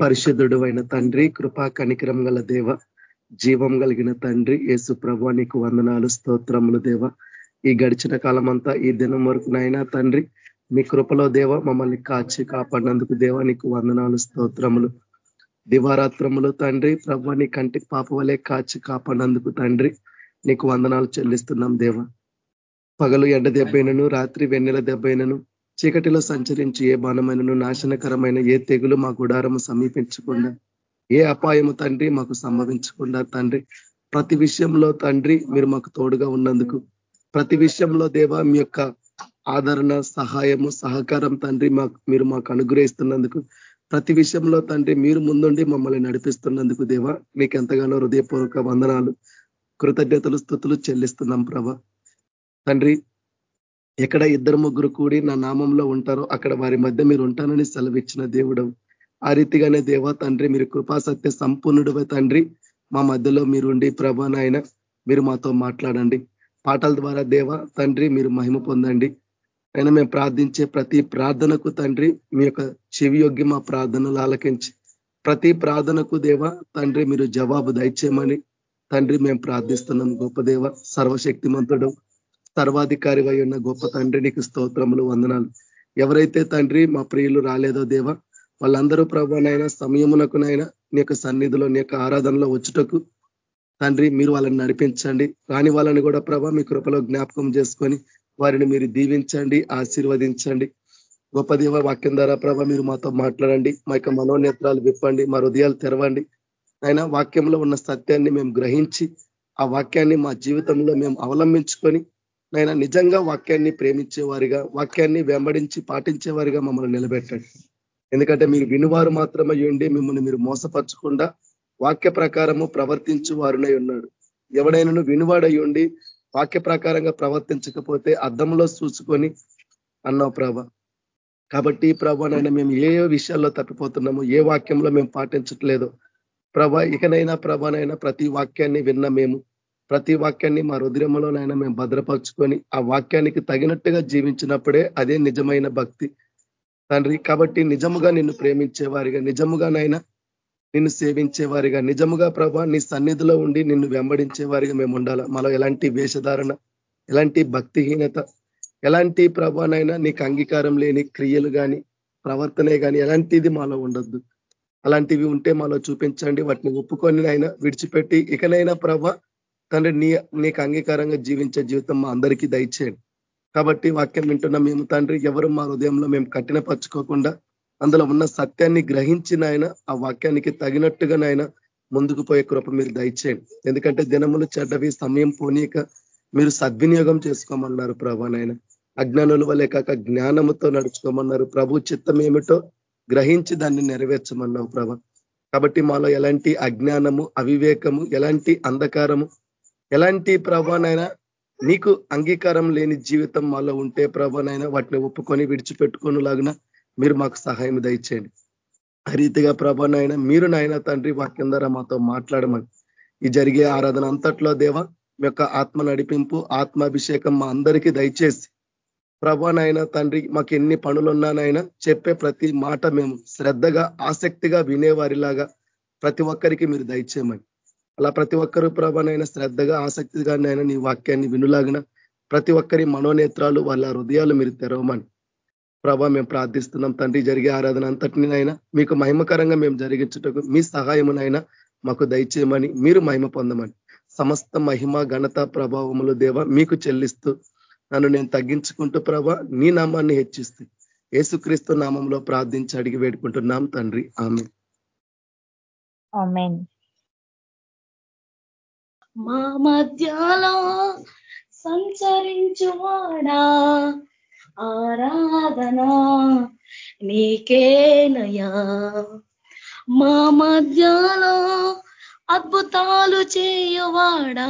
పరిశుద్ధుడు అయిన తండ్రి కృపా కనికరం గల దేవ జీవం కలిగిన తండ్రి యేసు ప్రభా నీకు వందనాలు స్తోత్రములు దేవ. ఈ గడిచిన కాలం అంతా ఈ దినం వరకు నైనా తండ్రి మీ కృపలో దేవ మమ్మల్ని కాచి కాపాడినందుకు దేవ నీకు వందనాలు స్తోత్రములు. దివారాత్రములు తండ్రి ప్రభ నీ కంటికి పాప వలె కాచి కాపాడినందుకు తండ్రి నీకు వందనాలు చెల్లిస్తున్నాం దేవ. పగలు ఎండ దెబ్బైనను రాత్రి వెన్నెల దెబ్బైనను చీకటిలో సంచరించి ఏ బాణమైనను నాశనకరమైన ఏ తెగులు మా గుడారము సమీపించకుండా ఏ అపాయము తండ్రి మాకు సంభవించకుండా తండ్రి ప్రతి విషయంలో తండ్రి మీరు మాకు తోడుగా ఉన్నందుకు ప్రతి విషయంలో దేవా మీ యొక్క ఆదరణ సహాయము సహకారం తండ్రి మాకు మీరు మాకు అనుగ్రహిస్తున్నందుకు ప్రతి విషయంలో తండ్రి మీరు ముందుండి మమ్మల్ని నడిపిస్తున్నందుకు దేవా మీకు ఎంతగానో హృదయపూర్వక వందనాలు కృతజ్ఞతలు స్థుతులు చెల్లిస్తున్నాం ప్రభ. తండ్రి ఎక్కడ ఇద్దరు ముగ్గురు కూడి నా నామంలో ఉంటారో అక్కడ వారి మధ్య మీరు ఉంటానని సెలవిచ్చిన దేవుడు. ఆ రీతిగానే దేవా తండ్రి మీరు కృపాసత్య సంపూర్ణుడివే తండ్రి. మా మధ్యలో మీరుండి ప్రభా నాయన మీరు మాతో మాట్లాడండి. పాటల ద్వారా దేవ తండ్రి మీరు మహిమ పొందండి. అయినా మేము ప్రార్థించే ప్రతి ప్రార్థనకు తండ్రి మీ యొక్క చెవి మా ప్రార్థనలు ఆలకించి ప్రతి ప్రార్థనకు దేవ తండ్రి మీరు జవాబు దయచేయమని తండ్రి మేము ప్రార్థిస్తున్నాం గొప్ప దేవ సర్వశక్తిమంతుడు. సర్వాధికారి ఉన్న గొప్ప తండ్రి నీకు స్తోత్రములు వందనాలు. ఎవరైతే తండ్రి మా ప్రియులు రాలేదో దేవ వాళ్ళందరూ ప్రభానైనా సమయమునకునైనా నీ యొక్క సన్నిధిలో నీ యొక్క ఆరాధనలో వచ్చుటకు తండ్రి మీరు వాళ్ళని నడిపించండి. రాని వాళ్ళని కూడా ప్రభా మీ కృపలో జ్ఞాపకం చేసుకొని వారిని మీరు దీవించండి ఆశీర్వదించండి. గొప్ప దేవ వాక్యం ద్వారా ప్రభ మీరు మాతో మాట్లాడండి మా యొక్క మనోనేత్రాలు విప్పండి మా హృదయాలు తెరవండి. అయినా వాక్యంలో ఉన్న సత్యాన్ని మేము గ్రహించి ఆ వాక్యాన్ని మా జీవితంలో మేము అవలంబించుకొని నైనా నిజంగా వాక్యాన్ని ప్రేమించేవారిగా వాక్యాన్ని వెంబడించి పాటించేవారిగా మమ్మల్ని నిలబెట్టండి. ఎందుకంటే మీరు వినువారు మాత్రమే ఉండి మిమ్మల్ని మీరు మోసపరచకుండా వాక్య ప్రకారము ప్రవర్తించు వారునై ఉన్నాడు ఎవడైనాను వినువాడై ఉండి వాక్య ప్రకారంగా ప్రవర్తించకపోతే అద్దంలో చూసుకొని అన్నావు ప్రభ. కాబట్టి ప్రభానైనా మేము ఏ విషయాల్లో తప్పిపోతున్నాము ఏ వాక్యంలో మేము పాటించట్లేదో ప్రభ ఇకనైనా ప్రభానైనా ప్రతి వాక్యాన్ని విన్న మేము ప్రతి వాక్యాన్ని మా రుద్రమలోనైనా మేము భద్రపరుచుకొని ఆ వాక్యానికి తగినట్టుగా జీవించినప్పుడే అదే నిజమైన భక్తి. తండ్రి కాబట్టి నిజముగా నిన్ను ప్రేమించేవారిగా నిజముగానైనా నిన్ను సేవించేవారిగా నిజముగా ప్రభా నీ సన్నిధిలో ఉండి నిన్ను వెంబడించేవారిగా మేము ఉండాలా? మాలో ఎలాంటి వేషధారణ ఎలాంటి భక్తిహీనత ఎలాంటి ప్రభానైనా నీకు అంగీకారం లేని క్రియలు కానీ ప్రవర్తనే కానీ ఎలాంటిది మాలో ఉండొద్దు. అలాంటివి ఉంటే మాలో చూపించండి. వాటిని ఒప్పుకొని అయినా విడిచిపెట్టి ఇకనైనా ప్రభ తండ్రి నీ నీకు అంగీకారంగా జీవించే జీవితం మా అందరికీ దయచేయండి. కాబట్టి వాక్యం వింటున్న మేము తండ్రి ఎవరు మా హృదయంలో మేము కఠినపరచుకోకుండా అందులో ఉన్న సత్యాన్ని గ్రహించిన ఆయన ఆ వాక్యానికి తగినట్టుగానైనా ముందుకు పోయే కృప మీరు దయచేయండి. ఎందుకంటే దినములు చెడ్డవి సమయం పోనీక మీరు సద్వినియోగం చేసుకోమన్నారు ప్రభానైనా అజ్ఞానుల వల్లే కాక జ్ఞానముతో నడుచుకోమన్నారు. ప్రభు చిత్తం ఏమిటో గ్రహించి దాన్ని నెరవేర్చమన్నావు ప్రభ. కాబట్టి మాలో ఎలాంటి అజ్ఞానము అవివేకము ఎలాంటి అంధకారము ఎలాంటి ప్రభానైనా నీకు అంగీకారం లేని జీవితం మాలో ఉంటే ప్రభానైనా వాటిని ఒప్పుకొని విడిచిపెట్టుకునేలాగిన మీరు మాకు సహాయం దయచేయండి. ఆ రీతిగా ప్రభానైనా మీరు నాయన తండ్రి వాక్యం ద్వారా మాతో మాట్లాడమని. ఈ జరిగే ఆరాధన అంతట్లో దేవ మీ యొక్క ఆత్మ నడిపింపు ఆత్మాభిషేకం మా అందరికీ దయచేసి. ప్రభానైనా తండ్రి మాకు ఎన్ని పనులున్నానైనా చెప్పే ప్రతి మాట మేము శ్రద్ధగా ఆసక్తిగా వినేవారిలాగా ప్రతి ఒక్కరికి మీరు దయచేయమని. అలా ప్రతి ఒక్కరు ప్రభానైనా శ్రద్ధగా ఆసక్తిగా నైనా నీ వాక్యాన్ని వినులాగిన ప్రతి ఒక్కరి మనోనేత్రాలు వాళ్ళ హృదయాలు మీరు తెరవమని ప్రభా మేము ప్రార్థిస్తున్నాం. తండ్రి జరిగే ఆరాధన అంతటినైనా మీకు మహిమకరంగా మేము జరిగించుటకు మీ సహాయమునైనా మాకు దయచేయమని మీరు మహిమ పొందమని సమస్త మహిమ ఘనత ప్రభావములు దేవ మీకు చెల్లిస్తూ నన్ను నేను తగ్గించుకుంటూ ప్రభా నీ నామాన్ని హెచ్చిస్తూ ఏసుక్రీస్తు నామంలో ప్రార్థించి అడిగి వేడుకుంటున్నాం తండ్రి. ఆమె మా మధ్యలో సంచరించువాడా? ఆరాధనా నీకేనయా మా మధ్యలో అద్భుతాలు చేయువాడా?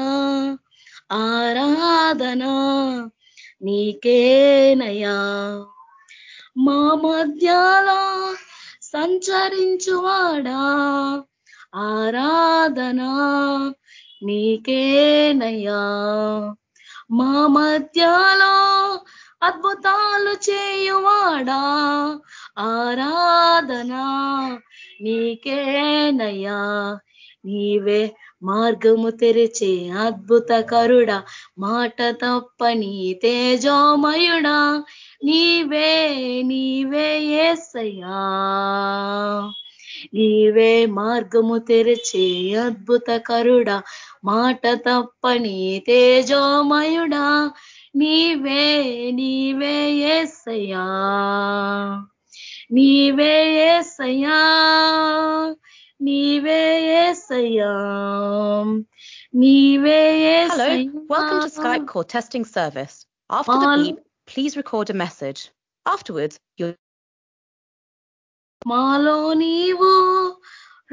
ఆరాధనా నీకేనయా మా మధ్యలో సంచరించువాడా? ఆరాధనా నీకేనయ్యా? మా మధ్యలో అద్భుతాలు చేయువాడా? ఆరాధనా నీకేనయ్యా? నీవే మార్గము తెరిచే అద్భుత కరుడా మాట తప్పని తేజోమయుడా? నీవే నీవే ఏసయ్యా. నీవే మార్గము తెరిచే అద్భుత కరుడా మాట తప్పని తేజోమయుడా నీవే నీవే ఏసయ్యా నీవే ఏసయ్యా నీవే ఏసయ్యా నీవే Hello, welcome to Skype call testing service. After the beep, please record a message. Afterwards, you'll మాలో నీవు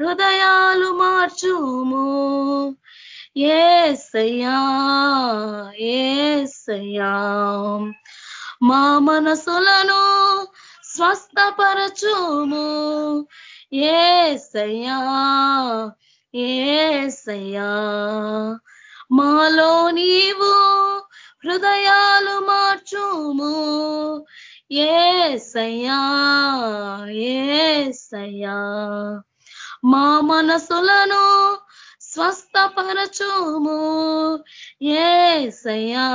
హృదయాలు మార్చుము. ఏసయ్యా ఏసయ్యా. మా మనసులను స్వస్థపరచుము. ఏసయ్యా ఏసయ్యా. మాలో నీవు హృదయాలు మార్చుము. ఏసయ్యా ఏసయ్యా. మా మనసులను స్వస్థపరచుము. ఏసయ్యా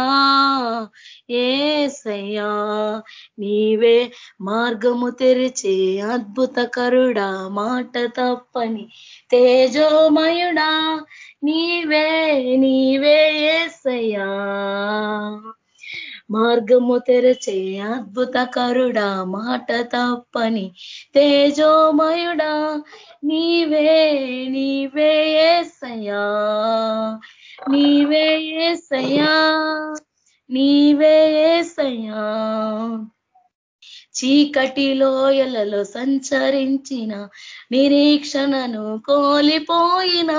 ఏసయ్యా నీవే మార్గము తెరిచే అద్భుత కరుడా మాట తప్పని తేజోమయుడా. నీవే నీవే ఏసయ్యా. మార్గము తెరచే అద్భుతకరుడా మాట తప్పని తేజోమయుడా. నీవే నీవే ఏసయా నీవే ఏసయా నీవే ఏసయా చీకటి లోయలలో సంచరించిన నిరీక్షణను కోలిపోయిన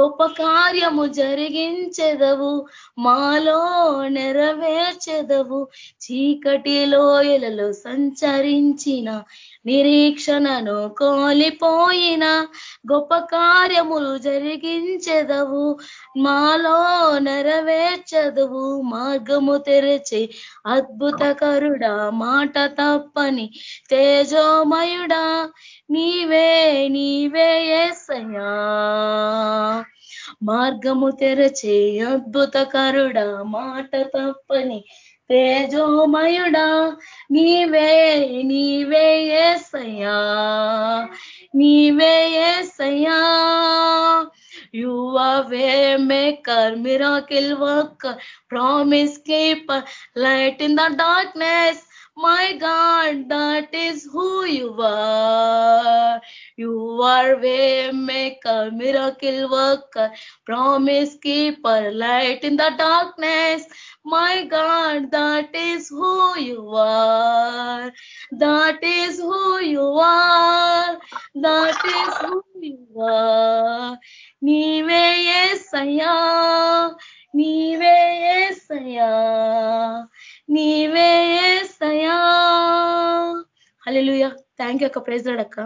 గొప్ప కార్యము జరిగించెదవు మాలో నెరవేర్చెదవు. చీకటి లోయలలో సంచరించిన నిరీక్షణను కోలిపోయిన గొప్ప కార్యములు జరిగించెదవు. మాలో నెరవేర్చదువు. మార్గము తెరచి అద్భుత కరుడా మాట తప్పని తేజోమయుడా నీవే నీవే ఎసయా మార్గము తెరచే అద్భుత కరుడా మాట తప్పని తేజోమయుడా నీవే నీవే ఏసయ్యా నీవే ఏసయ్యా You are way maker, miracle worker, promise keeper, light in the darkness. My God, that is who you are. You are way maker, miracle worker, promise keeper, light in the darkness. My God, that is who you are. That is who you are. That is who you are. ನೀವೇ ಏಸಯ್ಯ ನೀವೇ ಏಸಯ್ಯ నీవే Yesayya. Hallelujah. Thank you అక్క. Praise అక్క.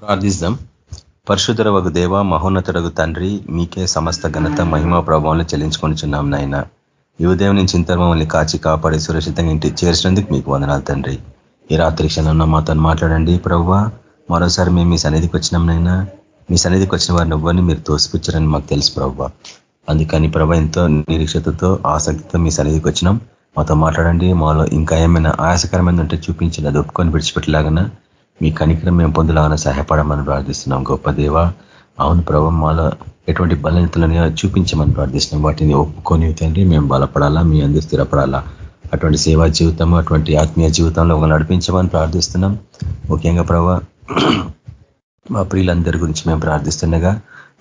ప్రార్థిస్తాం. పరిశుద్ధర ఒక దేవ మహోన్నతుడగు తండ్రి మీకే సమస్త ఘనత మహిమా ప్రభావం చెల్లించుకొనిచున్నాం నాయన. ఈ ఉదయం నుంచి ఇంత మమ్మల్ని కాచి కాపాడి సురక్షితంగా ఇంటికి చేర్చినందుకు మీకు వందనాలు తండ్రి. ఈ రాత్రి క్షణంలో మాతో మాట్లాడండి ప్రవ్వ. మరోసారి మేము మీ సన్నిధికి వచ్చినాం నైనా మీ సన్నిధికి వచ్చిన వారిని ఎవ్వరిని మీరు తోసిపుచ్చారని మాకు తెలుసు ప్రవ్వ. అందుకని ప్రభ ఎంతో నిరీక్షతతో ఆసక్తితో మీ సన్నిధికి వచ్చినాం. మాతో మాట్లాడండి. మాలో ఇంకా ఏమైనా ఆయాసకరమైన ఉంటే చూపించండి. అది ఒప్పుకొని విడిచిపెట్టలాగన మీ కనికరం మేము పొందులాగా సహాయపడమని ప్రార్థిస్తున్నాం. గొప్ప దేవ అవును ప్రభ మాలో ఎటువంటి బలహీనతలను చూపించమని ప్రార్థిస్తున్నాం. వాటిని ఒప్పుకొని తండ్రి మేము బలపడాలా? మీ అందరూ స్థిరపడాలా? అటువంటి సేవా జీవితం అటువంటి ఆత్మీయ జీవితంలో ఒక నడిపించమని ప్రార్థిస్తున్నాం. ముఖ్యంగా ప్రభా మా ప్రియులందరి గురించి మేము ప్రార్థిస్తుండగా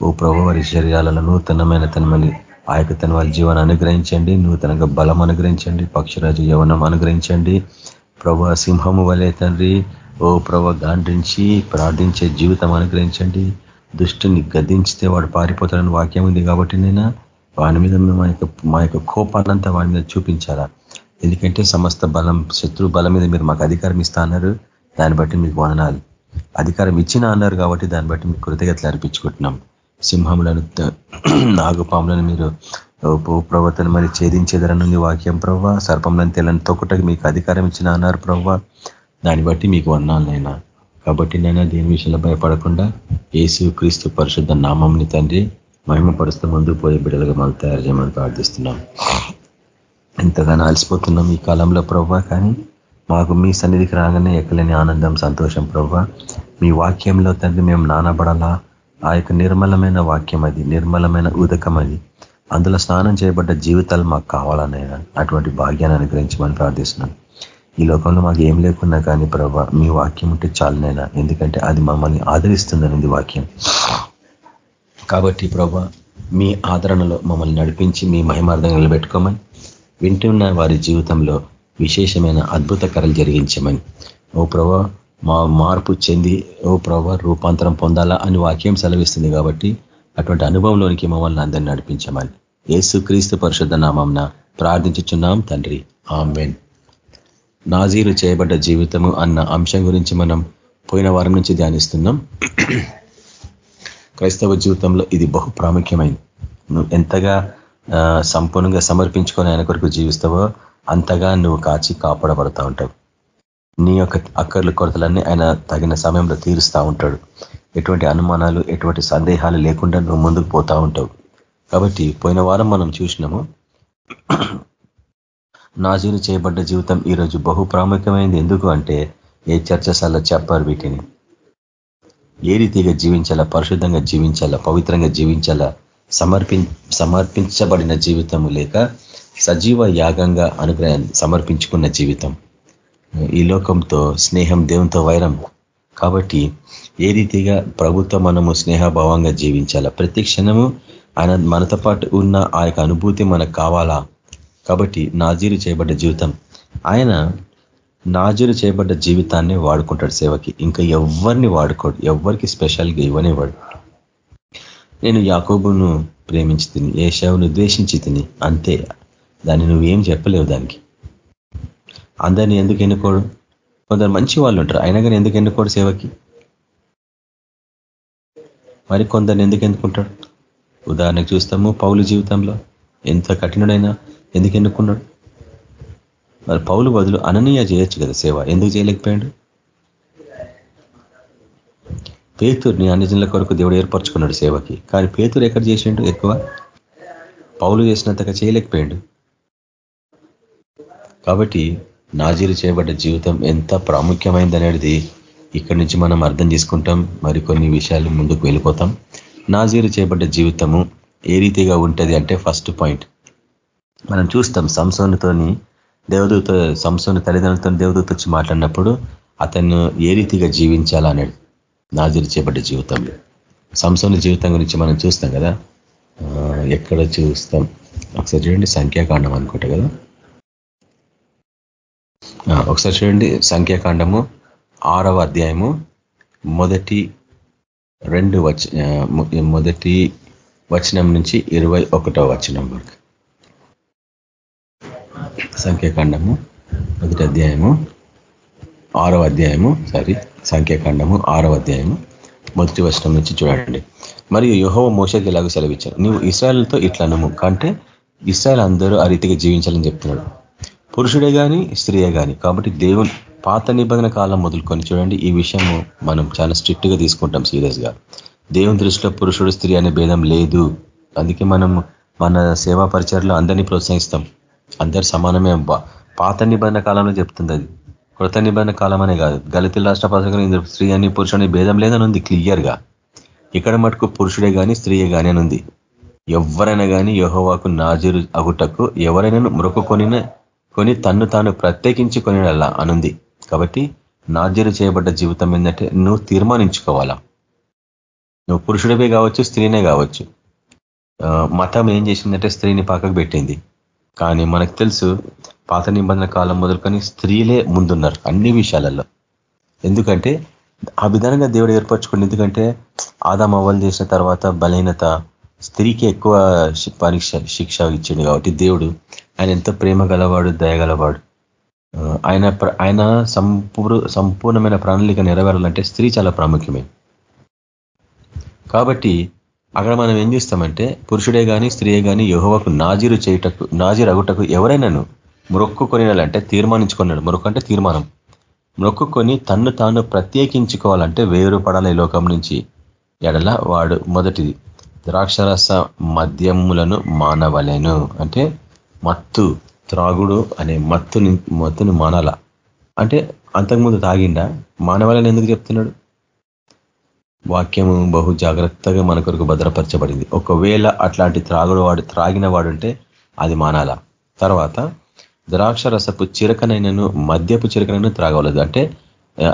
ఓ ప్రభు వారి శరీరాలలో నూతనమైన తనమని ఆ యొక్క తన వారి జీవనం అనుగ్రహించండి. నూతనంగా బలం అనుగ్రహించండి. పక్షిరాజు యవనం అనుగ్రహించండి. ప్రభు సింహము వలే తండ్రి ఓ ప్రభ గాండ్రించి ప్రార్థించే జీవితం అనుగ్రహించండి. దుష్టిని గదించితే వాడు పారిపోతాడని వాక్యం ఉంది కాబట్టి నేను వాని మీద మా యొక్క మా యొక్క కోపాన్నంతా వాడి మీద చూపించాలా? ఎందుకంటే సమస్త బలం శత్రు బలం మీద మీరు మాకు అధికారం ఇస్తా అన్నారు. దాన్ని బట్టి మీకు వదనాలు. అధికారం ఇచ్చిన అన్నారు కాబట్టి దాన్ని బట్టి మీకు కృతజ్ఞతలు అర్పించుకుంటున్నాం. సింహములను నాగుపాములను మీరు ప్రవర్తన మరి ఛేదించేదరనుంది వాక్యం ప్రవ్వ. సర్పంలను తెల్లని తొక్కటకు మీకు అధికారం ఇచ్చిన అన్నారు ప్రవ్వ. దాన్ని బట్టి మీకు వన్నాలనైనా కాబట్టి నేను దీని విషయంలో భయపడకుండా ఏసు క్రీస్తు పరిశుద్ధ నామంని తండ్రి మహిమపరుస్తూ ముందు పోయే బిడ్డలుగా మనం తయారు చేయమని ప్రార్థిస్తున్నాం. ఎంతగానో అలసిపోతున్నాం ఈ కాలంలో ప్రవ్వ. కానీ మాకు మీ సన్నిధికి రాగానే ఎక్కలేని ఆనందం సంతోషం ప్రవ్వ. మీ వాక్యంలో తండ్రి మేము నానబడాలా? ఆ యొక్క నిర్మలమైన వాక్యం అది నిర్మలమైన ఉదకం అది అందులో స్నానం చేయబడ్డ జీవితాలు మాకు కావాలనైనా అటువంటి భాగ్యాన్ని అనుగ్రహించమని ప్రార్థిస్తున్నాను. ఈ లోకంలో మాకు ఏం లేకున్నా కానీ ప్రభా మీ వాక్యం ఉంటే చాలునైనా. ఎందుకంటే అది మమ్మల్ని ఆదరిస్తుందనేది వాక్యం. కాబట్టి ప్రభా మీ ఆదరణలో మమ్మల్ని నడిపించి మీ మహిమార్థం నిలబెట్టుకోమని వింటున్న వారి జీవితంలో విశేషమైన అద్భుత కరలు జరిగించమని. ఓ ప్రభా మా మార్పు చెంది ఓ ప్రభా రూపాంతరం పొందాలా అని వాక్యం సెలవిస్తుంది కాబట్టి అటువంటి అనుభవంలోనికి మమ్మల్ని అందరినీ నడిపించమని. ఏసు క్రీస్తు పరిశుద్ధ నామంన ప్రార్థించుచున్నాం తండ్రి. ఆమెన్. నాజీరు చేయబడ్డ జీవితము అన్న అంశం గురించి మనం పోయిన వారం నుంచి ధ్యానిస్తున్నాం. క్రైస్తవ జీవితంలో ఇది బహు ప్రాముఖ్యమైంది నువ్వు ఎంతగా సంపూర్ణంగా సమర్పించుకొని ఆయన కొరకు జీవిస్తావో అంతగా నువ్వు కాచి కాపాడబడతా ఉంటావు. నీ యొక్క అక్కర్లు కొరతలన్నీ ఆయన తగిన సమయంలో తీరుస్తూ ఉంటాడు. ఎటువంటి అనుమానాలు ఎటువంటి సందేహాలు లేకుండా నువ్వు ముందుకు పోతా ఉంటావు. కాబట్టి పోయిన వారం మనం చూసినాము నాజీలు చేయబడ్డ జీవితం ఈరోజు బహు ప్రాముఖ్యమైనది ఎందుకు అంటే ఏ చర్చసాల్లో చెప్పారు వీటిని. ఏ రీతిగా జీవించాలా? పరిశుద్ధంగా జీవించాలా? పవిత్రంగా జీవించాలా? సమర్పి సమర్పించబడిన జీవితము లేక సజీవ యాగంగా అనుగ్రహాన్ని సమర్పించుకున్న జీవితం. ఈ లోకంతో స్నేహం దేవునితో వైరం. కాబట్టి ఏ రీతిగా ప్రభుత్వం మనము స్నేహభావంగా జీవించాలా? ప్రతి క్షణము ఆయన మనతో పాటు ఉన్న ఆ యొక్క అనుభూతి మనకు కావాలా? కాబట్టి నాజీరు చేయబడ్డ జీవితం. ఆయన నాజీరు చేయబడ్డ జీవితాన్ని వాడుకుంటాడు సేవకి. ఇంకా ఎవరిని వాడుకోడు. ఎవరికి స్పెషల్గా ఇవ్వనివాడు నేను యాకోబును ప్రేమించి తిని ఏషావును ద్వేషించి తిని అంతే. దాన్ని నువ్వేం చెప్పలేవు దానికి. అందరినీ ఎందుకు ఎన్నుకోడు? కొందరు మంచి వాళ్ళు ఉంటారు. అయినా కానీ ఎందుకు ఎన్నుకోడు సేవకి? మరి కొందరిని ఎందుకు ఎన్నుకుంటాడు? ఉదాహరణకు చూస్తాము పౌలు జీవితంలో ఎంత కఠినుడైనా ఎందుకు ఎన్నుకున్నాడు? మరి పౌలు బదులు అననీయ చేయొచ్చు కదా సేవ. ఎందుకు చేయలేకపోయాడు? పేతుర్ని అన్నిజనుల కొరకు దేవుడు ఏర్పరచుకున్నాడు సేవకి. కానీ పేతురు ఎక్కడ చేసిండు ఎక్కువ? పౌలు చేసినంతగా చేయలేకపోయాడు. కాబట్టి నాజీరు చేయబడ్డ జీవితం ఎంత ప్రాముఖ్యమైంది అనేది ఇక్కడి నుంచి మనం అర్థం చేసుకుంటాం. మరి కొన్ని విషయాలు ముందుకు వెళ్ళిపోతాం. నాజీరు చేయబడ్డ జీవితము ఏ రీతిగా ఉంటుంది అంటే ఫస్ట్ పాయింట్. మనం చూస్తాం సంసోనితోని దేవదూత సంసోని తల్లిదండ్రులతో దేవదూత వచ్చి మాట్లాడినప్పుడు అతను ఏ రీతిగా జీవించాలా అనేది నాజీరు చేయబడ్డ జీవితంలో సంసోని జీవితం గురించి మనం చూస్తాం కదా. ఎక్కడ చూస్తాం? ఒకసారి చూడండి సంఖ్యాకాండం అనుకుంటా కదా. ఒకసారి చూడండి సంఖ్యాకాండము ఆరవ అధ్యాయము మొదటి రెండు వచ మొదటి వచనం నుంచి ఇరవై ఒకటో వచనం వరకు. సంఖ్యాకాండము మొదటి అధ్యాయము ఆరవ అధ్యాయము సారీ సంఖ్యాకాండము ఆరవ అధ్యాయము మొదటి వచనం నుంచి చూడండి. మరియు యుహోవ మోసకి ఇలాగ సెలవిచ్చారు నువ్వు ఇస్రాయల్తో ఇట్లా నమ్ము కంటే ఇస్రాయల్ అందరూ ఆ రీతిగా జీవించాలని చెప్తున్నాడు. పురుషుడే కానీ స్త్రీయే కానీ కాబట్టి దేవుని పాత నిబంధన కాలం మొదలుకొని చూడండి ఈ విషయము మనం చాలా స్ట్రిక్ట్గా తీసుకుంటాం సీరియస్గా. దేవుని దృష్టిలో పురుషుడు స్త్రీ అనే భేదం లేదు. అందుకే మనం మన సేవా పరిచయలో అందరినీ ప్రోత్సహిస్తాం. అందరు సమానమే పాత నిబంధన కాలంలో చెప్తుంది అది. కృత నిబంధన కాలం అనే కాదు. గలితుల రాష్ట్ర పథకం స్త్రీ అని పురుషుని భేదం లేదని ఉంది క్లియర్గా. ఇక్కడ మటుకు పురుషుడే కానీ స్త్రీయే కానీ అని ఉంది. ఎవరైనా కానీ యహోవాకు నాజీరు అగుటకు ఎవరైనా మృకొనిన కొని తన్ను తాను ప్రత్యేకించి కొనిడల్లా అనుంది. కాబట్టి నాజీరు చేయబడ్డ జీవితం ఏంటంటే నువ్వు తీర్మానించుకోవాలా? నువ్వు పురుషుడివే కావచ్చు స్త్రీనే కావచ్చు. మతం ఏం చేసిందంటే స్త్రీని పక్కకు పెట్టింది. కానీ మనకు తెలుసు పాత నిబంధన కాలం మొదలుకొని స్త్రీలే ముందున్నారు అన్ని విషయాలలో. ఎందుకంటే ఆ విధానంగా దేవుడు ఏర్పరచుకోండి ఎందుకంటే ఆదాం అవ్వలు చేసిన తర్వాత బలహీనత స్త్రీకి ఎక్కువ పరీక్ష శిక్ష ఇచ్చిండు కాబట్టి దేవుడు ఆయన ఎంత ప్రేమ గలవాడు దయగలవాడు ఆయన ఆయన సంపూర్ సంపూర్ణమైన ప్రణాళిక నెరవేరాలంటే స్త్రీ చాలా ప్రాముఖ్యమే. కాబట్టి అక్కడ మనం ఏం చేస్తామంటే పురుషుడే కానీ స్త్రీయే కానీ యహోవకు నాజీరు చేయుటకు నాజీరు అగుటకు ఎవరైనాను మొక్కుకొనియాలంటే తీర్మానించుకున్నాడు. మొక్కు అంటే తీర్మానం. మొక్కుకొని తన్ను తాను ప్రత్యేకించుకోవాలంటే వేరు పడాలి లోకం నుంచి. ఎడల వాడు మొదటిది. ద్రాక్షరస మద్యములను మానవలేను. అంటే మత్తు త్రాగుడు అనే మత్తుని మత్తుని మానాల. అంటే అంతకుముందు తాగిండా? మానవాలని ఎందుకు చెప్తున్నాడు? వాక్యము బహు జాగ్రత్తగా మన కొరకు భద్రపరచబడింది. ఒకవేళ అట్లాంటి త్రాగుడు వాడు త్రాగిన వాడుంటే అది మానాల. తర్వాత ద్రాక్ష రసపు చిరకనైనను మద్యపు చిరకనైనా త్రాగవలదు. అంటే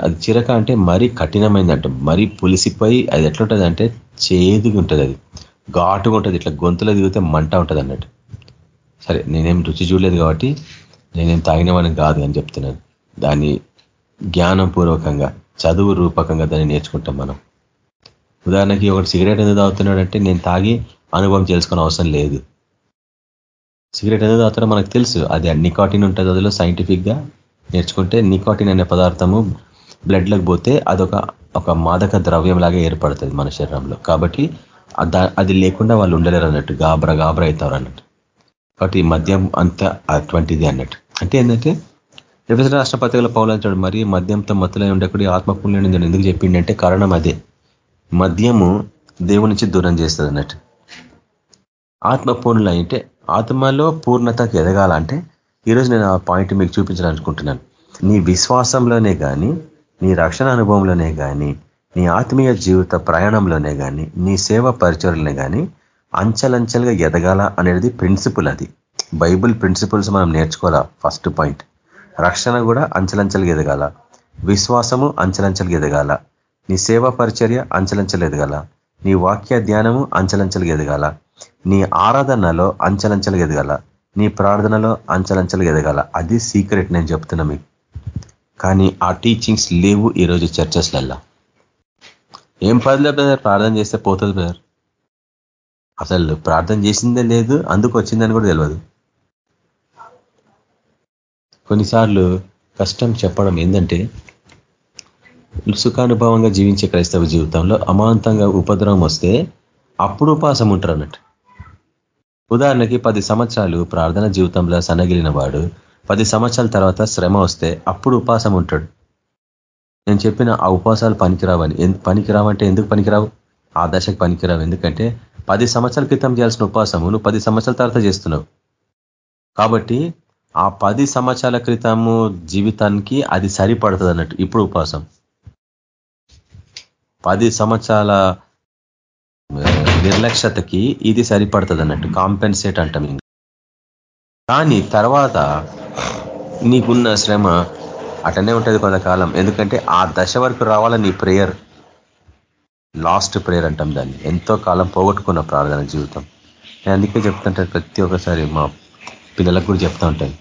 అది చిరక అంటే మరీ కఠినమైందంట. మరీ పులిసిపోయి అది ఎట్లుంటుంది అంటే చేదుగా ఉంటుంది అది. ఘాటుగా ఉంటుంది ఇట్లా గొంతులో దిగితే మంట ఉంటుంది అన్నట్టు సరే నేనేం రుచి చూడలేదు కాబట్టి నేనేం తాగినవాని కాదు అని చెప్తున్నాను. దాన్ని జ్ఞానపూర్వకంగా చదువు రూపకంగా దాన్ని నేర్చుకుంటాం మనం. ఉదాహరణకి ఒకటి సిగరెట్ ఎందుకు తాగుతున్నాడంటే నేను తాగి అనుభవం చేసుకునే అవసరం లేదు. సిగరెట్ ఎందుకు తాగుతారో మనకు తెలుసు. అది నికాటిన్ ఉంటుంది అందులో సైంటిఫిక్గా నేర్చుకుంటే నికాటిన్ అనే పదార్థము బ్లడ్లకు పోతే అదొక ఒక మాదక ద్రవ్యం లాగా ఏర్పడుతుంది మన శరీరంలో. కాబట్టి అది లేకుండా వాళ్ళు ఉండలేరు అన్నట్టు గాబర గాబర అవుతారు అన్నట్టు. కాబట్టి మద్యం అంత అటువంటిది అన్నట్టు. అంటే ఏంటంటే ఎఫ్ఎస్ రాష్ట్ర పత్రికల పౌలంచాడు మరి మద్యంతో మత్తులై ఉండకూడి ఆత్మపుణ్యం ఎందుకు చెప్పిండంటే కారణం అదే. మద్యము దేవునించి దూరం చేస్తుంది అన్నట్టు. ఆత్మపూర్ణులు అంటే ఆత్మలో పూర్ణతకు ఎదగాలంటే ఈరోజు నేను ఆ పాయింట్ మీకు చూపించాలనుకుంటున్నాను. నీ విశ్వాసంలోనే కానీ నీ రక్షణ అనుభవంలోనే కానీ నీ ఆత్మీయ జీవిత ప్రయాణంలోనే కానీ నీ సేవ పరిచయలోనే కానీ అంచలంచెలుగా ఎదగాల అనేది ప్రిన్సిపుల్ అది. బైబుల్ ప్రిన్సిపల్స్ మనం నేర్చుకోవాలా? ఫస్ట్ పాయింట్ రక్షణ కూడా అంచలంచెలుగా ఎదగాల. విశ్వాసము అంచలంచెలుగా ఎదగాల. నీ సేవా పరిచర్య అంచలంచలు ఎదగాల. నీ వాక్య ధ్యానము అంచలంచెలుగా ఎదగాల. నీ ఆరాధనలో అంచలంచెలుగా ఎదగాల. నీ ప్రార్థనలో అంచలంచెలుగా ఎదగాల. అది సీక్రెట్ నేను చెప్తున్నా మీకు. కానీ ఆ టీచింగ్స్ లేవు ఈరోజు చర్చస్లల్లా ఏం పదిలే బ్రదర్ ప్రార్థన చేస్తే పోతుంది బ్రదర్ అసలు ప్రార్థన చేసిందే లేదు అందుకు వచ్చిందని కూడా తెలియదు కొన్నిసార్లు కష్టం చెప్పడం ఏంటంటే సుఖానుభవంగా జీవించే క్రైస్తవ జీవితంలో అమాంతంగా ఉపద్రవం వస్తే అప్పుడు ఉపాసం ఉంటారు అన్నట్టు ఉదాహరణకి పది సంవత్సరాలు ప్రార్థన జీవితంలో సనగిలిన వాడు పది సంవత్సరాల తర్వాత శ్రమ వస్తే అప్పుడు ఉపాసం ఉంటాడు. నేను చెప్పిన ఆ ఉపాసాలు పనికిరావని పనికిరావంటే ఎందుకు పనికిరావు? ఆ దశకు పనికిరావు. ఎందుకంటే పది సంవత్సరాల క్రితం చేయాల్సిన ఉపవాసము నువ్వు పది సంవత్సరాల తర్వాత చేస్తున్నావు. కాబట్టి ఆ పది సంవత్సరాల క్రితము జీవితానికి అది సరిపడుతుంది అన్నట్టు ఇప్పుడు ఉపవాసం. పది సంవత్సరాల నిర్లక్ష్యతకి ఇది సరిపడుతుంది అన్నట్టు కాంపెన్సేట్ అంటాం కానీ తర్వాత నీకున్న శ్రమ అటనే ఉంటుంది కొంతకాలం. ఎందుకంటే ఆ దశ వరకు రావాల నీ ప్రేయర్? లాస్ట్ ప్రేయర్ అంటాం దాన్ని. ఎంతో కాలం పోగొట్టుకున్న ప్రార్థన జీవితం. నేను అందుకే చెప్తుంటాను ప్రతి ఒక్కసారి మా పిల్లలకు కూడా చెప్తా ఉంటాను.